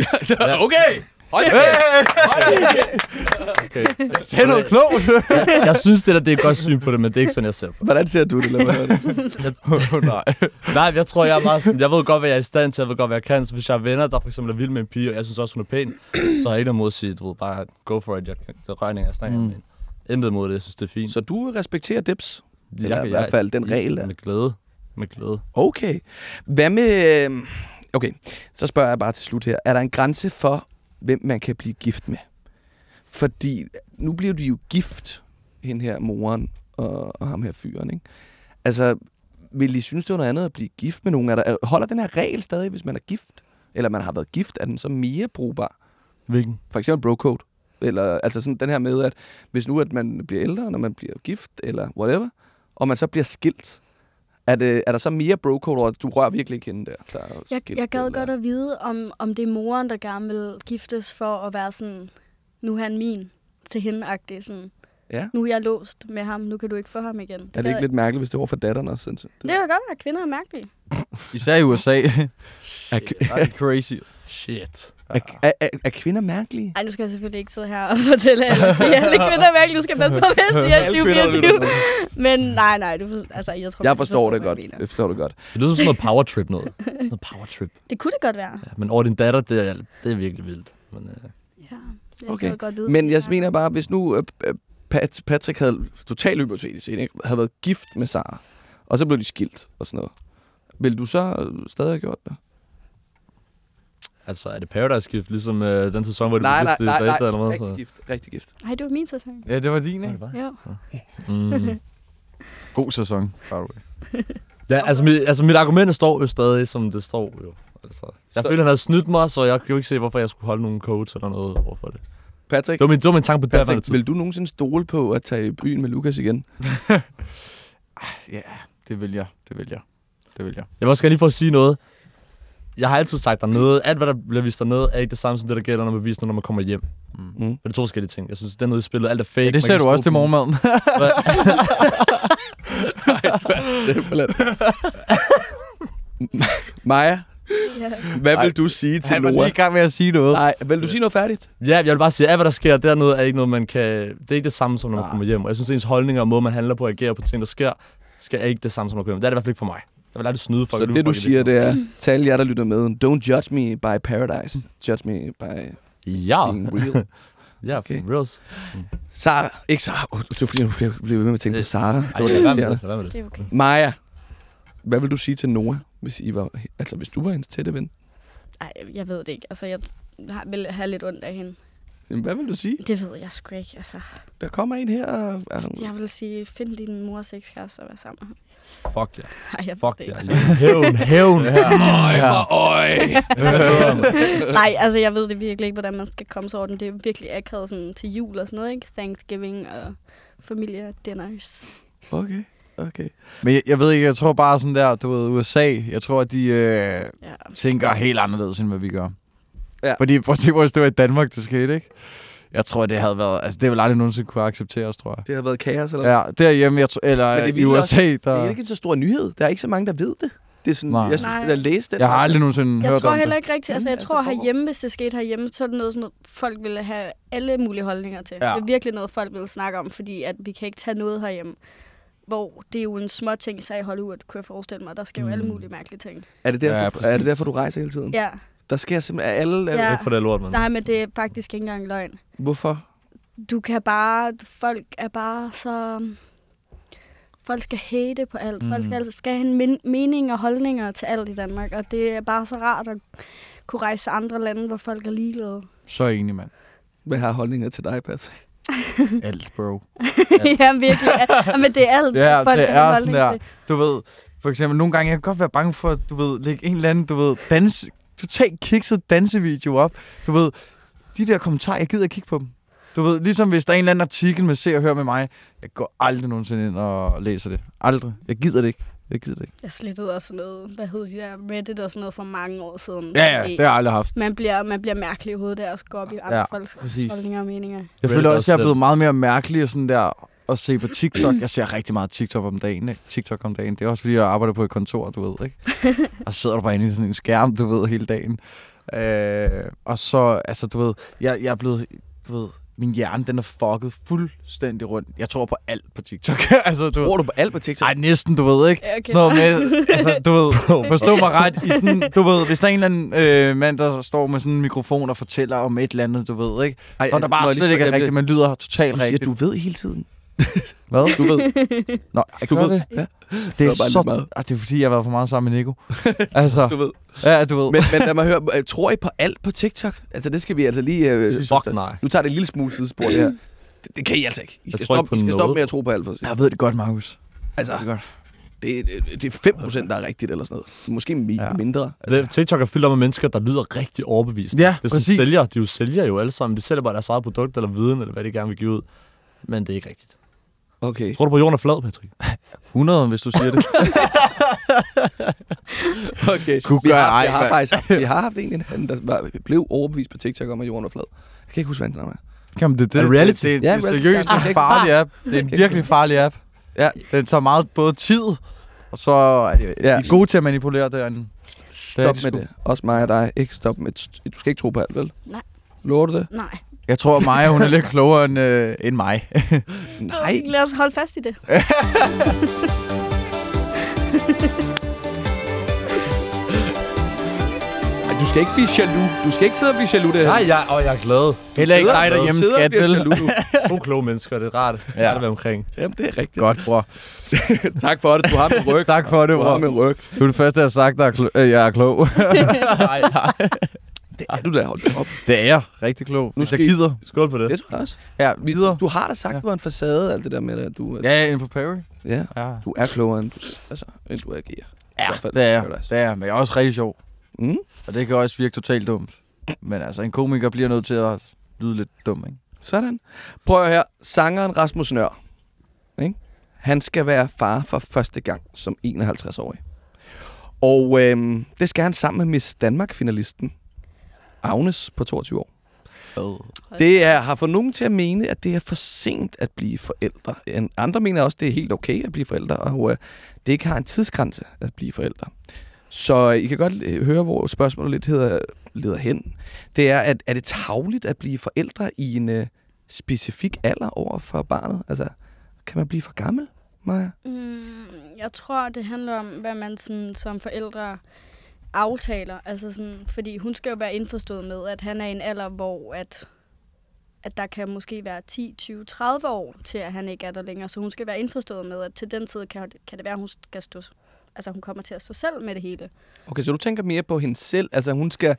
okay! Hold da Okay. Sagde noget klogt! Jeg synes, det der det er et godt syn på det, men det er ikke sådan, jeg ser på det. Hvordan ser du det? Lad mig høre det. Nej. Nej, jeg tror, jeg er meget sådan, jeg ved godt, hvad jeg er i stand til, jeg ved godt, hvad jeg kan. Så hvis jeg har venner, der for eksempel er vild med en pige, og jeg synes også, hun er pæn, så har jeg ikke noget mod at sige, du ved, bare go for it. Jeg, det er regning, jeg snakker Mm. med. Intet mod det, jeg synes, det er fint. Så du respekterer dips? Jeg- Eller i jeg- hvert fald den regel. Med glæde. Med glæde. Okay. Hvad med... øh, Okay, så spørger jeg bare til slut her. Er der en grænse for, hvem man kan blive gift med? Fordi nu bliver de jo gift, hende her moren og, og ham her fyren, ikke? Altså, vil I synes, det var noget andet at blive gift med nogen? Er der, holder den her regel stadig, hvis man er gift? Eller man har været gift, er den så mere brugbar? Hvilken? For eksempel bro code. Eller altså sådan den her med, at hvis nu at man bliver ældre, når man bliver gift, eller whatever, og man så bliver skilt, er, det, er der så mere bro code over, at du rører virkelig ikke hende der? der er Jeg, skilt, jeg gad eller- godt at vide, om, om det er moren, der gerne vil giftes for at være sådan, nu er han min til hende sådan. Ja. Nu er jeg låst med ham, nu kan du ikke få ham igen. Er det ikke jeg- lidt mærkeligt, hvis det var for datteren også? Sådan, Det kan da godt være, at kvinder er mærkelige. Især i USA. Er, det er crazy. Shit. er, er, er, er kvinder mærkelige? Ej, nu skal jeg selvfølgelig ikke sidde her og fortælle alle, at alle kvinder er mærkelige. Du skal passe på, siger i Alle kvinder 2024. lytter Men nej, nej, du, for, altså, jeg tror, Jeg du forstår det godt. mener. Jeg forstår det godt. Det lyder som sådan noget power trip noget. Noget power trip. Det kunne det godt være. Ja, men over din datter, det er, det er virkelig vildt. Men, øh, Ja, Okay. godt vide, Men jeg mener bare, hvis nu øh, øh, Pat, Patrick havde totalt hypotetisk ikke, havde været gift med Sara, og så blev de skilt og sådan noget, vil du så øh, stadig have gjort det? altså, er det Paradise Gift, ligesom øh, den sæson, hvor de Nej, nej, blev nej, gift i nej, Bagdad eller noget? rigtig gift, rigtig gift. snakker. Ej, det var min sæson. Ja, det var din, ikke? Ja. Mm. God sæson, by the way. Ja, altså mit, altså mit argument står jo stadig, som det står jo. Altså, jeg Så- føler, han havde snydt mig, så jeg kan jo ikke se, hvorfor jeg skulle holde nogen coach eller noget overfor det. Patrick, Det var min, det var min tanke på det Patrick vil du nogensinde stole på at tage i byen med Lukas igen? Ja, det vil jeg. Det vil jeg. Det vil jeg. Jeg vil også gerne lige for at sige noget. Jeg har altid sagt dernede, alt hvad der bliver vist dernede, er ikke det samme som det, der gælder, når man viser, når man kommer hjem. Mm. Mm. Det er to forskellige ting. Jeg synes, dernede i spillet, alt er fake. Ja, det kan du også til morgenmaden. Maja, ja. hvad Ej, vil du sige til Han var lige Noah? i gang med at sige noget. Nej, vil du sige noget færdigt? Ja, jeg vil bare sige, at hvad der sker dernede, er ikke noget, man kan... Det er ikke det samme, som når man Nej. kommer hjem. Og jeg synes, ens holdninger og måde, man handler på og agerer på ting, der sker, skal er ikke det samme, som når man kommer hjem. Det er det i hvert fald ikke for mig. Jeg vil aldrig snyde folk. Så det, du siger, det er, til alle jer, der lytter med, don't judge me by paradise. Judge me by Ja, being real. ja, Okay. for reals. Sara, ikke Sara. Oh, det var fordi, jeg blev ved med at tænke på Sara. Det Ej, var lad det, jeg det. Med det. Det er okay. Maja, hvad vil du sige til Noah, hvis I var, altså hvis du var hendes tætte ven? Ej, jeg ved det ikke. Altså, jeg har- vil have lidt ondt af hende. Jamen, hvad vil du sige? Det ved jeg sgu ikke. Altså, Der kommer en her og... Jeg vil sige, find din mors ekskæreste og være sammen med ham. Fuck ja. Ej, jeg Fuck ja. Hævn, hævn. Øj, hvor øj! Nej, altså, jeg ved det virkelig ikke, hvordan man skal komme sig over den. Det er virkelig akavet sådan til jul og sådan noget, ikke? Thanksgiving og familiedinners. Okay, okay. Men jeg, jeg ved ikke, jeg tror bare sådan der, du ved, USA, jeg tror, at de øh, Ja. tænker helt anderledes, end hvad vi gør. Ja. Fordi, prøv at tænke på, hvis det var i Danmark, det skete, ikke? Jeg tror, det havde været, altså det ville aldrig nogensinde kunne accepteres, tror jeg. Det har været kaos, eller Ja, derhjemme, jeg, eller Men det i ville USA, også- der... Det er ikke en så stor nyhed. Der er ikke så mange, der ved det. Det er sådan, Nej. jeg synes, jeg læste det. Jeg har aldrig nogensinde Jeg hørt tror om heller ikke rigtigt. Altså, jeg tror herhjemme, hvis det skete herhjemme, så er det noget, sådan noget, folk ville have alle mulige holdninger til. Ja. Det er virkelig noget, folk vil snakke om, fordi at vi kan ikke tage noget herhjemme. Hvor det er jo en små ting, især i Hollywood, kunne jeg forestille mig. Der sker jo alle Mm. mulige mærkelige ting. Er det, derfor, Ja, præcis. er det derfor, du rejser hele tiden? Ja, Der sker simpelthen alle... Ja. Ikke for det lort, mand. nej, men det er faktisk ikke engang løgn. Hvorfor? Du kan bare... Folk er bare så... Folk skal hate på alt. Folk Mm. skal, skal have en men- mening og holdninger til alt i Danmark. Og det er bare så rart at kunne rejse til andre lande, hvor folk er ligeglade. Så enig, mand. Hvad har holdninger til dig, Patrick? Alt, bro. ja, virkelig. Ja, men det er alt, Ja, folk det er sådan der. Du ved, for eksempel, nogle gange, jeg kan godt være bange for, at du ved, lægge en eller anden, du ved, dans, totalt kikset dansevideo op. Du ved, de der kommentarer, jeg gider ikke kigge på dem. Du ved, ligesom hvis der er en eller anden artikel med Se og Hør med mig, jeg går aldrig nogensinde ind og læser det. Aldrig. Jeg gider det ikke. Jeg gider det ikke. Jeg slettede også noget, hvad hedder de der, Reddit og sådan noget for mange år siden. Ja, ja, det har jeg aldrig haft. Man bliver, man bliver mærkelig i hovedet der og skal gå op i andre Ja, folks præcis. holdninger og meninger. Jeg Reddit føler er også, at jeg er blevet meget mere mærkelig og sådan der at se på TikTok. Jeg ser rigtig meget TikTok om dagen, ikke? TikTok om dagen. Det er også, fordi jeg arbejder på et kontor, du ved, ikke? og så sidder du bare inde i sådan en skærm, du ved, hele dagen. Øh, og så, altså, du ved, jeg, jeg er blevet, du ved, min hjerne, den er fucket fuldstændig rundt. Jeg tror på alt på TikTok. altså, du Tror du på alt på TikTok? Ej, næsten, du ved, ikke? Okay. Sådan noget med, altså, du ved, forstå mig ret, i sådan, du ved, hvis der er en eller anden øh, mand, der står med sådan en mikrofon og fortæller om et eller andet, du ved, ikke? Ej, Og der bare slet ikke er rigtigt, men lyder totalt rigtigt. du ved hele tiden. Hvad? Du ved. Nå, jeg Du ved. det. Ja. Det er, var bare så... meget. Ah, det er fordi, jeg har været for meget sammen med Nico. altså, Du ved. ja, du ved. Men, men lad mig høre, øh, tror I på alt på TikTok? Altså, det skal vi altså lige... Øh, Fuck nej. Nu tager det en lille smule sidespor, det her. Det, det kan I altså ikke. I skal, stoppe, I skal stoppe med at tro på alt. For Jeg ved det godt, Markus. altså, Det er godt. det, er- det er 5 procent, der er rigtigt eller sådan noget. Måske Ja. mindre. Det, TikTok er fyldt op med mennesker, der lyder rigtig overbevist. Ja, det er sådan, præcis. sælger, de jo sælger jo alle sammen. De sælger bare deres eget produkt eller viden, eller hvad de gerne vil give ud. Men det er ikke rigtigt. Okay. Tror du på, jorden er flad, Patrick? 100, hvis du siger det. okay. Kunne Vi gøre- har, vi har faktisk haft, vi har haft en, han, der var, blev overbevist på TikTok om, at jorden var flad. Jeg kan ikke huske, hvad han er. Jamen, det, det, Er det reality? Det, det, det Ja, er seriøst Ah, en farlig app. Det er en virkelig farlig app. Ja. Den tager meget både tid, og så er de, Ja. ja. de er gode til at manipulere det. er de Stop med sgu. det. Også mig og dig. Ikke stop med Du skal ikke tro på alt, vel? Nej. Lover du det? Nej. Jeg tror, Maja, hun er lidt klogere end, øh, end mig. Nej. Lad os holde fast i det. Ej, Du skal ikke blive jaloux. Du skal ikke sidde og blive jaloux, det. Nej, jeg, og jeg er glad. Heller ikke dig derhjemme, sidder og skat, bliver vel? To kloge mennesker, det er rart. Ja. Ja. at være omkring. Jamen, det er rigtigt. Godt, bror. tak for det. Du har min ryg. Tak for det, Du har bror. min ryg. Du er det første, jeg har sagt, der klo- øh, jeg er klog. Nej, nej. Det er du da. Hold op. det er jeg. Rigtig klog. Nu skal jeg gider. Skål på det. Det tror jeg også. Ja, Vi, videre. du har da sagt, Ja. du var en facade, alt det der med, at du, Ja, inde på Perry. ja, Ja. du er klogere, end du, altså, end du agerer. Hvert fald. Det er jeg. Det er. Men jeg er også rigtig sjov. Mm. Og det kan også virke totalt dumt. Men altså, en komiker bliver nødt til at lyde lidt dum, ikke? Sådan. Prøv her. Sangeren Rasmus Nør. Ikke? Han skal være far for første gang som 51-årig. Og øhm, det skal han sammen med Miss Danmark-finalisten Agnes på 22 år. Det er, har fået nogen til at mene, at det er for sent at blive forældre. En- Andre mener også, at det er helt okay at blive forældre, og øh, det ikke har en tidsgrænse at blive forældre. Så I kan godt øh, høre, hvor spørgsmålet lidt hedder, leder hen. Det er, at er det tavligt at blive forældre i en øh, specifik alder over for barnet? Altså, kan man blive for gammel, Maja? Mm, jeg tror, det handler om, hvad man sådan, som forældre aftaler. Altså sådan, fordi hun skal jo være indforstået med, at han er i en alder, hvor at, at der kan måske være 10, 20, 30 år til, at han ikke er der længere. Så hun skal være indforstået med, at til den tid kan, kan det være, at hun skal stå Altså, hun kommer til at stå selv med det hele. Okay, så du tænker mere på hende selv. Altså, hun skal,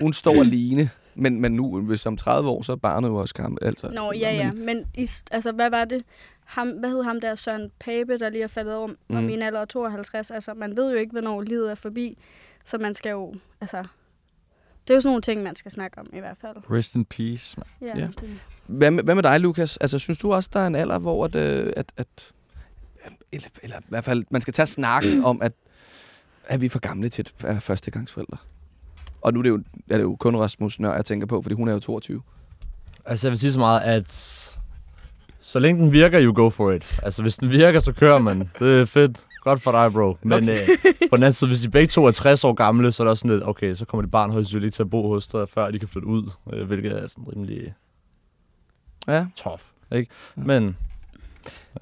hun står alene, men, men nu, hvis om 30 år, så er barnet jo også gammel. Altså, Nå, ja, ja. Men i, altså, hvad var det? Ham, hvad hed ham der, Søren Pape, der lige er faldet om, mm. om en alder af 52? Altså, man ved jo ikke, hvornår livet er forbi. Så man skal jo, altså... Det er jo sådan nogle ting, man skal snakke om i hvert fald. Rest in peace, man. Ja, Ja. Det, Hvad med, hvad med dig, Lukas? Altså, synes du også, der er en alder, hvor at, øh, at, at eller, eller i hvert fald, man skal tage snakken om, at er vi for gamle til at være førstegangsforældre? Og nu er det, jo, er det jo kun Rasmus Nør, jeg tænker på, fordi hun er jo 22. Altså, jeg vil sige så meget, at så længe den virker, you go for it. Altså, hvis den virker, så kører man. Det er fedt. Godt for dig, bro. Men okay. øh, på den anden side, hvis de begge to er 60 år gamle, så er det også sådan lidt, okay, så kommer det barn højst ikke til at bo hos dig, før de kan flytte ud. Øh, hvilket er sådan rimelig Ja. tough. Ikke? Men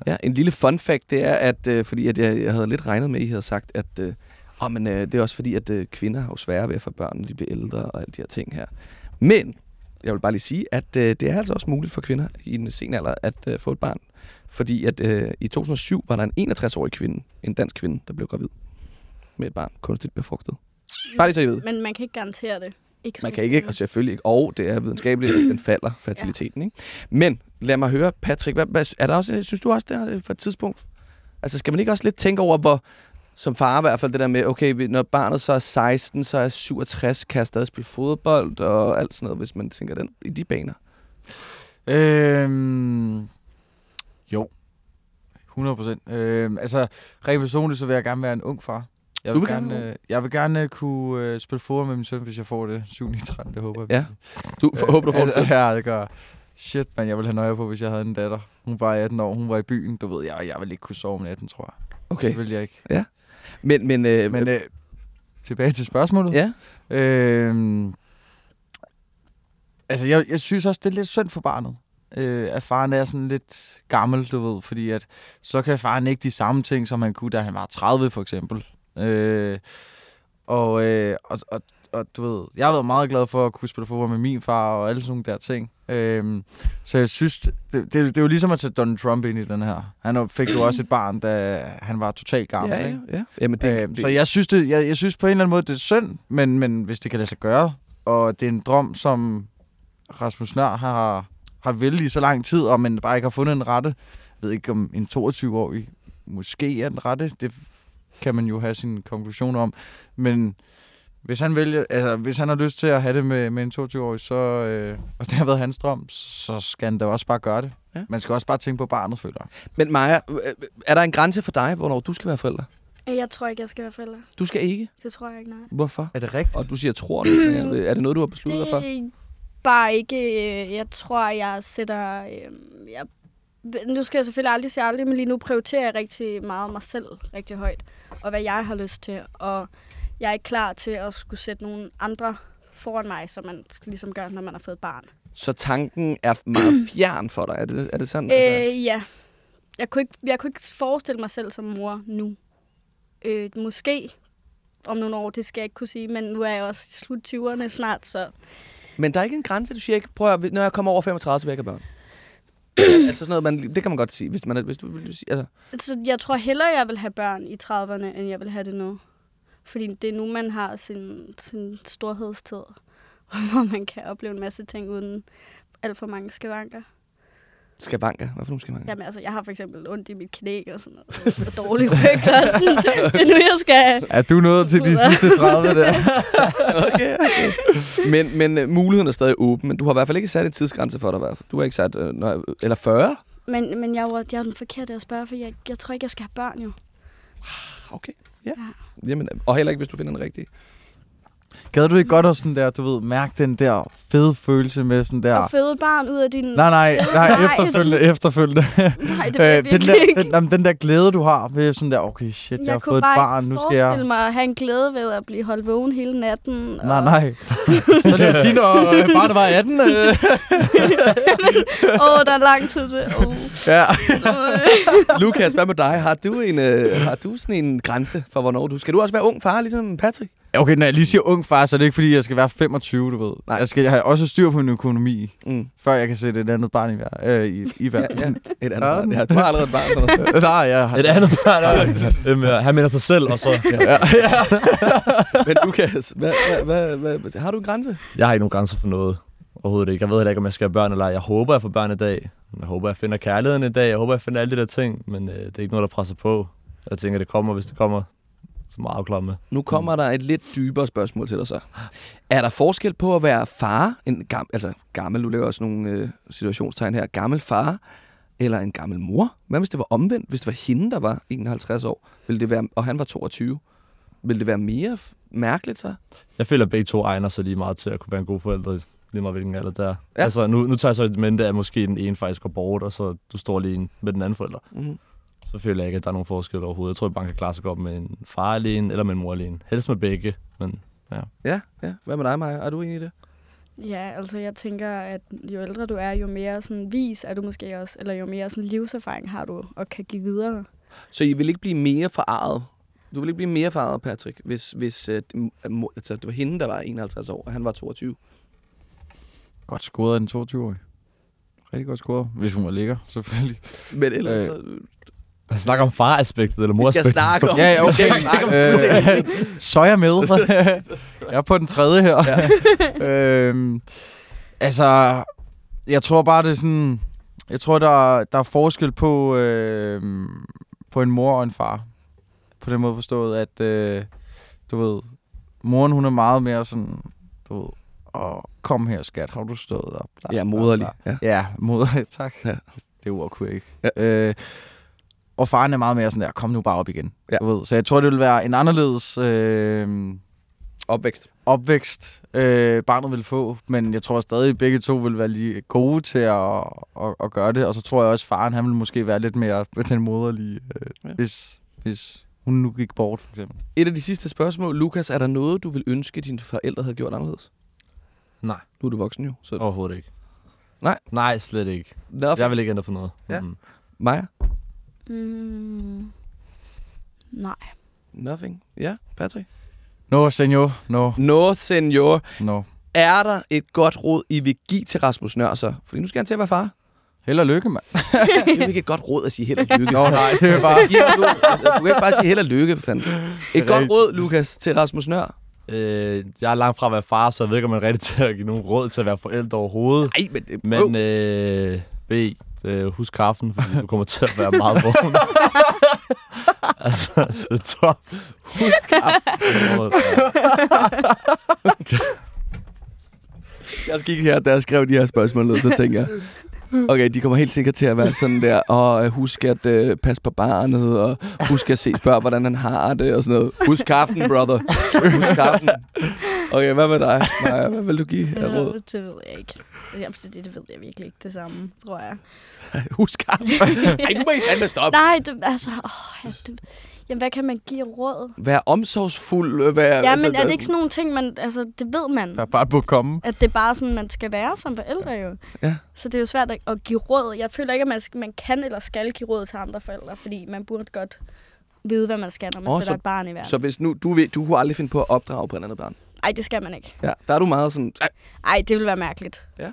Ja, en lille fun fact, det er, at øh, fordi at jeg, jeg havde lidt regnet med, at I havde sagt, at øh, oh, men, øh, det er også fordi, at øh, kvinder har jo sværere ved at få børn, når de bliver ældre og alle de her ting her. Men jeg vil bare lige sige, at øh, det er altså også muligt for kvinder i en sen alder at øh, få et barn. Fordi at øh, i 2007 var der en 61-årig kvinde, en dansk kvinde, der blev gravid med et barn, kunstigt befrugtet. Bare lige så I ved. men man kan ikke garantere det. Ikke Man kan ikke, og selvfølgelig ikke, og det er videnskabeligt, at den falder, fertiliteten. Ikke? Men lad mig høre, Patrick, hvad, hvad, er der også, synes du også, det er for et tidspunkt? Altså skal man ikke også lidt tænke over, hvor, som far i hvert fald, det der med, okay, når barnet så er 16, så er 67, kan jeg stadig spille fodbold og alt sådan noget, hvis man tænker den i de baner. Øhm. 100 procent. Øh, altså, rent personligt, så vil jeg gerne være en ung far. Jeg vil, vil gerne gerne, øh, jeg vil gerne øh, kunne øh, spille fodbold med min søn, hvis jeg får det 7 9 13, det håber jeg. Ja. Du for, håber, du får det. altså, Ja, det gør. Shit, man, jeg ville have nøje på, hvis jeg havde en datter. Hun var 18 år, hun var i byen, du ved, jeg, jeg ville ikke kunne sove om natten, tror jeg. Okay. Det ville jeg ikke. Men, men, øh, Men øh, tilbage til spørgsmålet. ja. Øh, altså, jeg, jeg synes også, det er lidt synd for barnet. Øh, at faren er sådan lidt gammel, du ved, fordi at så kan faren ikke de samme ting, som han kunne, da han var 30 for eksempel. Øh, og, øh, og, og, og du ved, jeg har været meget glad for at kunne spille fodbold med min far og alle sådan nogle der ting. Øh, så jeg synes, det, det, det er jo ligesom at tage Donald Trump ind i den her. Han fik jo også et barn, da han var totalt gammel, Ja, ikke? ja, ja. Jamen, det, Øh, det, så jeg synes, det, jeg, jeg synes på en eller anden måde, det er synd, men, men hvis det kan lade sig gøre, og det er en drøm, som Rasmus Nør har, har vildt i så lang tid, og man bare ikke har fundet en rette. Jeg ved ikke, om en 22-årig måske er den rette. Det kan man jo have sin konklusion om. Men hvis han, vælger, altså, hvis han har lyst til at have det med, med en 22-årig, så, øh, og det har været hans drøm, så skal han da også bare gøre det. Ja. Man skal også bare tænke på barnet, føler men Maja, øh, er der en grænse for dig, hvornår du skal være forælder? Jeg tror ikke, jeg skal være forælder. Du skal ikke. Det tror jeg ikke, nej. Hvorfor? Er det rigtigt? Og du siger, tror det. jeg- Er det noget, du har besluttet dig for? Bare ikke... øh, Jeg tror, jeg sætter... øh, Jeg, nu skal jeg selvfølgelig aldrig sige aldrig, men lige nu prioriterer jeg rigtig meget mig selv rigtig højt. Og hvad jeg har lyst til. Og jeg er ikke klar til at skulle sætte nogle andre foran mig, som man ligesom gør, når man har fået et barn. Så tanken er meget fjern for dig. Er det, er det sådan? Øh, ja. Jeg kunne, ikke, jeg kunne ikke forestille mig selv som mor nu. Øh, måske om nogle år, det skal jeg ikke kunne sige, men nu er jeg også slut 20'erne snart, så Men der er ikke en grænse, du siger ikke, prøv at, når jeg kommer over 35, så vil jeg ikke have børn. altså sådan noget, man, det kan man godt sige, hvis, man, hvis du vil sige, altså, Altså, jeg tror hellere, jeg vil have børn i 30'erne, end jeg vil have det nu. Fordi det er nu, man har sin, sin storhedstid, hvor man kan opleve en masse ting uden alt for mange skavanker. Skavanker. Hvad for nogle skavanker? Jamen altså, jeg har for eksempel ondt i mit knæ og sådan noget. Og dårlig ryg og sådan. Det er nu, jeg skal... Er du nået til de sidste 30 der? okay, okay. Men, men uh, muligheden er stadig åben, men du har i hvert fald ikke sat et tidsgrænse for dig. Du har ikke sat, når, eller 40? Men, men jeg, er jo- jeg er den forkerte at spørge, for jeg, jeg tror ikke, jeg skal have børn jo. Okay, ja. Jamen, og heller ikke, hvis du finder den rigtige. Gad du ikke godt at sådan der, du ved, mærke den der fede følelse med sådan der... Føde et barn ud af din... Nej, nej, nej, Nej. efterfølgende, efterfølgende. Nej, det vil jeg Øh, den, der, ikke. den, jamen, den der glæde, du har ved sådan der, okay, shit, jeg, Jeg har kunne fået et barn, nu skal jeg... forestille mig at have en glæde ved at blive holdt vågen hele natten. Nej, og- nej. Så vil jeg sige, når øh, barnet var 18. Øh. Åh, oh, der er lang tid til. Oh. Ja. Lukas, hvad med dig? Har du, en, uh, har du sådan en grænse for, hvornår du... Skal du også være ung far, ligesom Patrick? Okay, når jeg lige siger ung far, så er det ikke fordi, jeg skal være 25, du ved. Nej. Jeg skal have også styr på min økonomi, Mm. før jeg kan sætte et andet barn i, vær- øh, i, i Ja, verden. ja, et andet Ja. barn. Ja, du har allerede et barn. Nej, jeg har... Et andet barn. Øhm, ja, han mener sig selv, og så... Ja. Men Lukas, hvad, hvad, hvad, hvad, har du en grænse? Jeg har ikke nogen grænser for noget. Overhovedet ikke. Jeg ved heller ikke, om jeg skal have børn eller ej. Jeg håber, jeg får børn i dag. Jeg håber, jeg finder kærligheden i dag. Jeg håber, jeg finder alle de der ting. Men øh, det er ikke noget, der presser på. Jeg tænker, det kommer, hvis det kommer. Så meget afklaret med. Nu kommer der et lidt dybere spørgsmål til dig så. Er der forskel på at være far, en gam, altså gammel, du laver også nogle øh, situationstegn her, gammel far, eller en gammel mor? Hvad hvis det var omvendt? Hvis det var hende, der var 51 år, ville det være, og han var 22? Ville det være mere mærkeligt så? Jeg føler, at begge to egner sig lige meget til at kunne være en god forælder. Lige meget hvilken alder det er. Ja. Ja. Altså, nu, nu tager jeg så et mente, at måske den ene faktisk går bort, og så du står lige med den anden forælder. Mm-hmm. Så føler jeg ikke, at der er nogen forskel overhovedet. Jeg tror, at man kan klare sig godt med en far alene, eller med en mor alene. Helst med begge, men Ja, ja. Hvad med dig, Maja? Er du enig i det? Ja, altså jeg tænker, at jo ældre du er, jo mere sådan vis er du måske også, eller jo mere sådan livserfaring har du og kan give videre. Så I vil ikke blive mere forarvet? Du vil ikke blive mere forarvet, Patrick, hvis, hvis øh, altså, det var hende, der var 51 år, og han var 22? Godt scoret af en 22-årig. Rigtig godt scoret. Hvis hun var lækker, selvfølgelig. Men ellers Øh, så... man snakker om faraspektet, eller Vi skal moraspektet. snakke om... Ja, ja, okay. Om Øh, så er jeg med. jeg er på den tredje her. Ja. øhm, altså, jeg tror bare, det er sådan... Jeg tror, der, der er forskel på, øh, på en mor og en far. På den måde forstået, at øh, du ved, moren hun er meget mere sådan, du ved, og kom her skat, har du stået op? Bla, Ja, moderlig. bla. Ja. Ja, moderlig, tak. Ja. Det ord kunne jeg ikke. Ja. Øh, og faren er meget mere sådan der, kom nu bare op igen. Ja. Du ved. Så jeg tror, det vil være en anderledes øh, Opvækst. opvækst, øh, barnet vil få. Men jeg tror stadig, at begge to vil være lige gode til at, at, at gøre det. Og så tror jeg også, at faren han vil måske være lidt mere den moderlige, øh, Ja. hvis, hvis hun nu gik bort, for eksempel. Et af de sidste spørgsmål. Lukas, er der noget, du vil ønske, dine forældre havde gjort anderledes? Nej, Nu er du voksen jo. Så overhovedet ikke. Nej? Nej, slet ikke. Nothing. Jeg vil ikke ændre på noget. Ja. Mm. Maja? Mm, nej. Nothing. Ja, Patrick? No, senor. No, No, senor. no. Er der et godt råd, I vil give til Rasmus Nør så? Fordi nu skal han til at være far. Held og lykke, mand. Det er ikke et godt råd at sige held og lykke. Nå, nej, det er bare... Ja, du, altså, du kan ikke bare sige held og lykke, for fanden. Et godt råd, Lukas, til Rasmus Nør. Øh, jeg er langt fra at være far, så jeg ved ikke, om man er rigtig til at give nogen råd til at være forældre overhovedet. Nej, men det Men øh, B, øh, husk kaffen, fordi du kommer til at være meget vågen. altså, det er top. Husk kaffen. Jeg gik her, da jeg skrev de her spørgsmål ned, så tænker jeg, okay, de kommer helt sikkert til at være sådan der, og øh, husk at øh, passe på barnet, og husk at se, spørg, hvordan han har det, og sådan noget. Husk kaffen, brother. Husk kaffen. Okay, hvad med dig, Maja? Hvad vil du give af råd? Det ved jeg ikke. Det, det ved jeg virkelig ikke det samme, tror jeg. Husk kaffen. Ej, nu må I fandme stoppe. Nej, det, altså... Åh, det, jamen, hvad kan man give råd? Vær omsorgsfuld. øh, Vær, Ja, men er det ikke sådan nogle ting, man... Altså, det ved man. Der er bare på at komme. At det er bare sådan, man skal være som forældre jo. Ja. Så det er jo svært at, at give råd. Jeg føler ikke, at man, skal, man kan eller skal give råd til andre forældre, fordi man burde godt vide, hvad man skal, når man oh, så- sætter et barn i verden. Så hvis nu, du, ved, du kunne aldrig finde på at opdrage på et andet barn. Ej, det skal man ikke. Ja, der er du meget sådan, "Ej, Ej, det vil være mærkeligt. ja,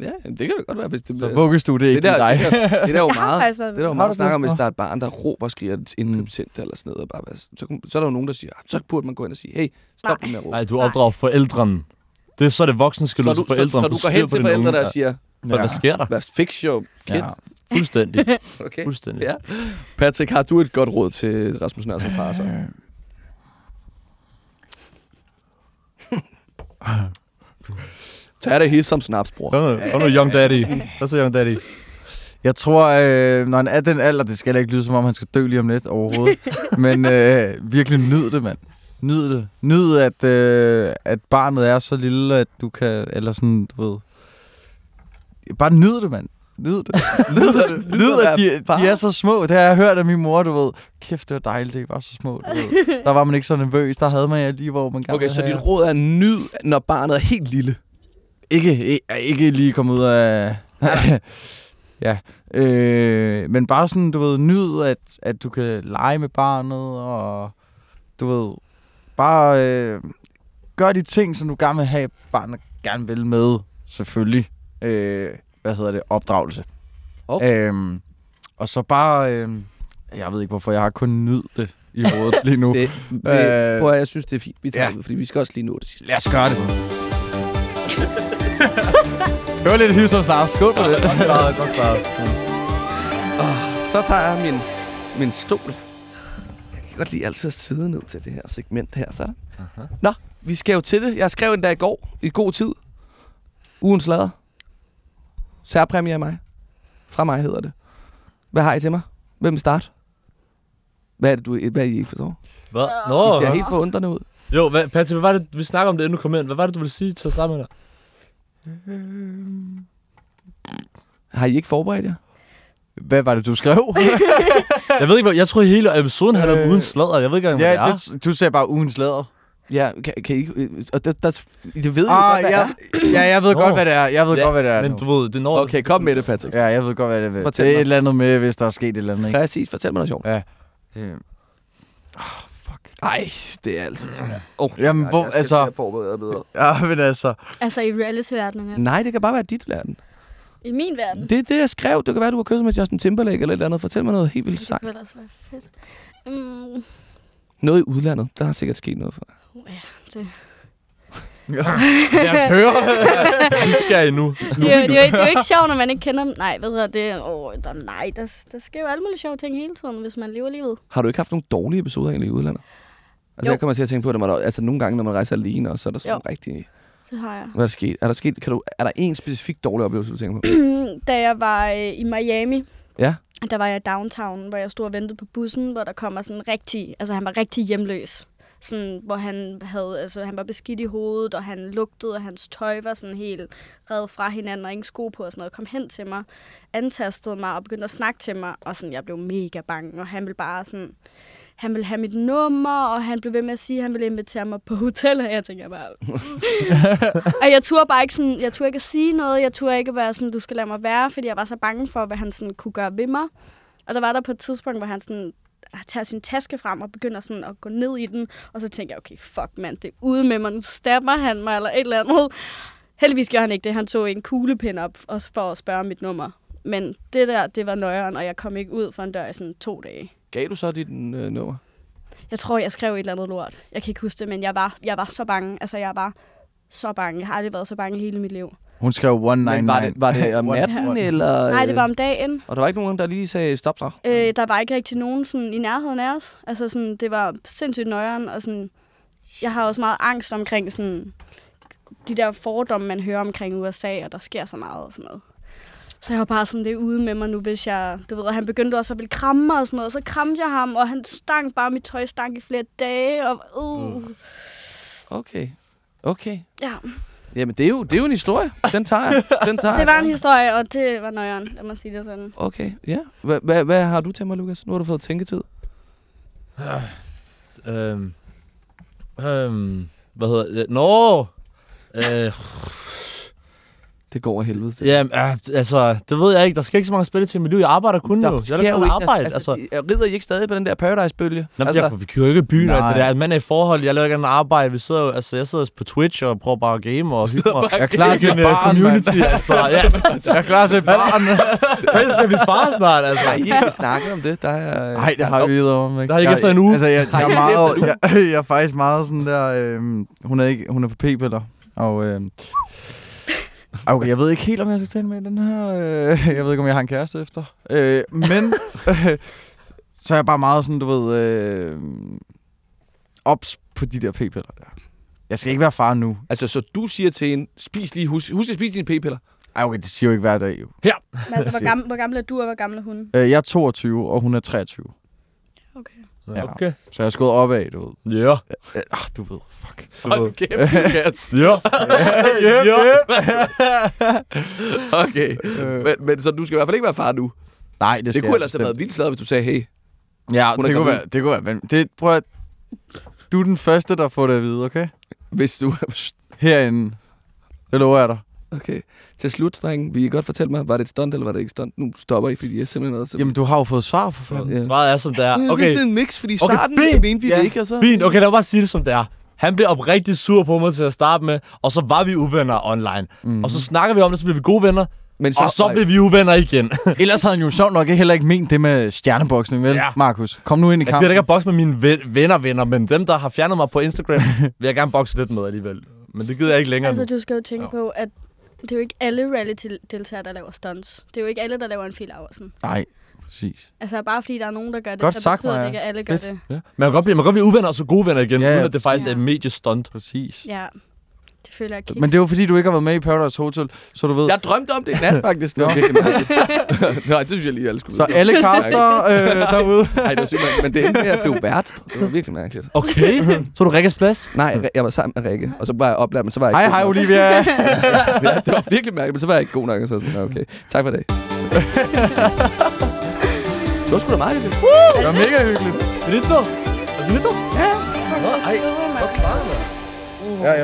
jamen, det kan det godt være, hvis det Så vuggestue, det er det, ikke der, dig. det, der, det der er jo meget, det der er jo meget snak om, hvis der er et barn, der råber og skriger et indkøbscenter eller sådan noget. og Bare, så, så er der jo nogen, der siger, "Ah, så burde man gå ind og sige, hey, stop Nej. med at råbe. Nej, du opdrager forældrene. Det er så det voksne skal du, til så, forældrene. så du går hen til forældre, der siger, Ja. Hvad sker der? hvad fix your kid. Ja. Fuldstændig. Okay. Fuldstændig. Ja. Patrick, har du et godt råd til Rasmus Nør som far? Så? Tag det helt som snaps, bror. Kom nu, kom nu, Young Daddy. Hvad så, Young Daddy? Jeg tror, øh, når han er den alder, det skal ikke lyde, som om han skal dø lige om lidt overhovedet. Men øh, virkelig nyd det, mand. Nyd det. Nyd, at, øh, at barnet er så lille, at du kan, eller sådan, du ved. Bare nyd det, mand. Nyd det. Nyd, det. Nyd nyd at at de, de er så små. Det har jeg hørt af min mor, du ved. Kæft, det var dejligt, det var så små. Du ved. Der var man ikke så nervøs. Der havde man ja lige, hvor man gerne Okay, så dit råd er nyd, når barnet er helt lille. Ikke, ikke, ikke lige komme ud af... ja. Øh, men bare sådan, du ved, nyd, at, at du kan lege med barnet, og du ved, bare øh, gør de ting, som du gerne vil have, barnet gerne vil med, selvfølgelig. Øh, hvad hedder det? Opdragelse. Okay. Øhm, og så bare, øh, jeg ved ikke hvorfor, jeg har kun nyd det i hovedet lige nu. Det, det, Øh, prøv at, jeg synes, det er fint. Vi tager ja. det fordi vi skal også lige nå det sidste. Lad os gøre det. Det var lidt hiv som snart. Skål på det. Godt klaret, godt klaret. Så tager jeg min, min stol. Jeg kan godt lide altid at sidde ned til det her segment her. Sådan. Uh-huh. Nå, vi skal jo til det. Jeg skrev endda i går, i god tid. Ugens lader. Særpræmie af mig. Fra mig hedder det. Hvad har I til mig? Hvem vil starte? Hvad er det, du, hvad er I ikke forstår? Hvad? I Nå, ser helt forundrende ud. Jo, hvad, Patrick, hvad var det, vi snakker om det, inden du kom ind. Hvad var det, du ville sige til at starte med dig? Har I ikke forberedt jer? Hvad var det, du skrev? Jeg ved ikke, jeg tror hele episoden handler om Øh, uden sladder. Jeg ved ikke hvad ja, det er. det, du sagde bare ugens lader. Ja, kan, kan I ikke... øh, Og der, der, det ved Ah, godt, hvad ja, er. ja, jeg ved Nå. godt, hvad det er. Jeg ved Ja, godt, hvad det er Men nu. du ved, det når Okay, kom med det, Patrick. Ja, jeg ved godt, hvad det er. Fortæl det er mig. et eller andet med, hvis der er sket et eller andet, ikke? Præcis, fortæl mig noget sjovt. Ja. Øh, Ej, det er altid sådan. Oh, Jamen, hvor- jeg skal altså- forberede bedre. Ja, men altså... Altså i reality-verdenen. Ja. Nej, det kan bare være dit verden. I min verden. Det er det, jeg skrev. Det kan være, du har kysset med Justin Timberlake eller et eller andet. Fortæl mig noget helt vildt Det sejt. kunne ellers være fedt. Mm, Noget i udlandet. Der har sikkert sket noget for dig. ja, det. Lad os høre. Vi skal I nu. Det, er, jo- det, er, det er jo ikke sjovt, når man ikke kender dem. Nej, hvad hedder det? Oh, der, nej, der, der sker jo alle mulige sjove ting hele tiden, hvis man lever livet. Har du ikke haft nogle dårlige episoder egentlig i udlandet? Altså, Jo. jeg kommer til at tænke på det, når der, altså nogle gange, når man rejser alene, og så er der sådan Jo. rigtig... Det har jeg. Hvad er der sket? Er der, sket kan du, er der en specifik dårlig oplevelse, du tænker på? da jeg var øh, i Miami, Ja. der var jeg i downtown, hvor jeg stod og ventede på bussen, hvor der kommer sådan rigtig, altså han var rigtig hjemløs. Sådan, hvor han havde, altså han var beskidt i hovedet, og han lugtede, og hans tøj var sådan helt revet fra hinanden, og ingen sko på og sådan noget. Kom hen til mig, antastede mig og begyndte at snakke til mig, og sådan, jeg blev mega bange, og han ville bare sådan, han ville have mit nummer, og han blev ved med at sige, at han ville invitere mig på hotel, og jeg tænker bare... og jeg turde bare ikke, sådan, jeg turde ikke at sige noget, jeg turde ikke at være sådan, du skal lade mig være, fordi jeg var så bange for, hvad han sådan kunne gøre ved mig. Og der var der på et tidspunkt, hvor han sådan tager sin taske frem og begynder sådan at gå ned i den, og så tænker jeg, okay, fuck mand, det er ude med mig, nu stabber han mig, eller et eller andet. Heldigvis gjorde han ikke det, han tog en kuglepind op og for at spørge mit nummer. Men det der, det var nøjeren, og jeg kom ikke ud for en dør i sådan to dage. Gav du så dit øh, nummer? Jeg tror, jeg skrev et eller andet lort. Jeg kan ikke huske det, men jeg var, jeg var så bange. Altså, jeg var så bange. Jeg har aldrig været så bange i hele mit liv. Hun skrev 199. Men var det, var det om natten, eller? Nej, det var øh, om dagen. Og der var ikke nogen, der lige sagde stop så? Øh, der var ikke rigtig nogen sådan, i nærheden af os. Altså, sådan, det var sindssygt nøjeren, og sådan, jeg har også meget angst omkring sådan, de der fordomme, man hører omkring USA, og der sker så meget og sådan noget. Så jeg var bare sådan, det ude med mig nu, hvis jeg, du ved, og han begyndte også at ville kramme mig og sådan noget, og så kramte jeg ham, og han stank bare, mit tøj stank i flere dage, og uh. Okay. Okay. Ja, Jamen, det er jo, det er jo en historie. Den tager jeg. Den tager det jeg. var en historie, og det var nøjeren, lad mig sige det sådan. Okay, ja. Hvad, hvad, hvad har du til mig, Lukas? Nu har du fået tænketid. Øhm, øhm, hvad hedder det? Nå! Øh, Det går af helvede. ja, altså, det ved jeg ikke. Der skal ikke så mange spil til mit liv. Jeg arbejder kun Der nu. Jeg er jo ikke- arbejde. Altså, Altså, altså, rider I ikke stadig på den der Paradise-bølge? Nå, altså, altså, jeg, vi kører jo ikke i byen og Nej. det der. Man er i forhold, jeg laver ikke andet arbejde. Vi sidder, jo- altså, jeg sidder på Twitch og prøver bare at game og hygge mig. Jeg er klar til en barn, community, mand. altså. Ja, Jeg er klar til et barn. helst er vi far snart, altså. har I ikke snakket om det? Der er, Nej, det har vi videre om. Ikke? Der er ikke efter en uge. Altså, jeg, jeg, Har er meget, ikke jeg, jeg, er faktisk meget sådan der... Øh, hun, er ikke, hun er på p-piller. Og... Øh, okay, jeg ved ikke helt, om jeg skal tale med den her. Øh, jeg ved ikke, om jeg har en kæreste efter. Øh, men... Øh, så er jeg bare meget sådan, du ved... Øh, ops på de der p-piller der. Jeg skal ikke være far nu. Altså, så du siger til en, spis lige, husk, husk at spise dine p-piller. Ej, okay, det siger jo ikke hver dag, jo. Men altså, hvor gammel, hvor gammel er du, og hvor gammel er hun? Øh, jeg er 22, og hun er 23. Okay. Ja. Okay. Så jeg er skået opad, du ved. Ja. Øh, ah, du ved, fuck. Hold kæft, Lukas. Ja. yep, Okay. Men, men, så du skal i hvert fald ikke være far nu. Nej, det, Det skal kunne jeg ellers have været vildt slaget, hvis du sagde, hey. Ja, det kunne, være, det kunne være. Men det, prøv at... Du er den første, der får det at vide, okay? Hvis du... Herinde. Det lover jeg dig. Okay. Til slut, drenge, vil I godt fortælle mig, var det et stunt, eller var det ikke et stunt? Nu stopper I, fordi jeg er simpelthen noget. Jamen, du har jo fået svar for fanden. Ja. Svaret er som det er. Okay. Okay, Det er en mix, fordi i Okay, starten, det mente vi Ja. det ikke, og så... fint. Okay, lad mig bare sige det som det er. Han blev oprigtigt sur på mig til at starte med, og så var vi uvenner online. Mm. Og så snakker vi om det, så bliver vi gode venner, Men og så blev vi uvenner igen. Ellers havde han jo sjovt nok heller ikke ment det med stjerneboksning, vel, Ja. Markus? Kom nu ind i Jeg gider kampen. ikke at bokse med mine ven- venner, venner, men dem, der har fjernet mig på Instagram, vil jeg gerne bokse lidt med alligevel. Men det gider jeg ikke længere Altså, nu. du skal jo tænke på, at det er jo ikke alle reality-deltagere, der laver stunts. Det er jo ikke alle, der laver en Phil Aversen. Nej, præcis. Altså, bare fordi der er nogen, der gør det, Godt så sagt, betyder det ikke, at alle gør Fedt. det. Ja. Man kan godt blive, man kan godt blive uvenner og så gode venner igen, Ja, uden at det faktisk ja. er et mediestunt. Præcis. Ja, føler jeg ikke. Men det er jo fordi, du ikke har været med i Paradise Hotel, så du ved... Jeg drømte om det i nat, faktisk. Det var Nå. virkelig. Nej, det synes jeg lige, alle skulle Så vide. alle caster øh, derude. Nej, det var sygt, men- men det endte med at blive vært. Det var virkelig mærkeligt. Okay, så er du Rikkes plads? Nej, jeg var sammen med Rikke, og så var jeg oplært, men så var jeg Hej, ikke hej god nok. Olivia. Ja, det var virkelig mærkeligt, men så var jeg ikke god nok. og Så var jeg sådan, okay, tak for det. det var sgu da meget hyggeligt. Det var mega hyggeligt. Finito? Finito? Ej, Ej,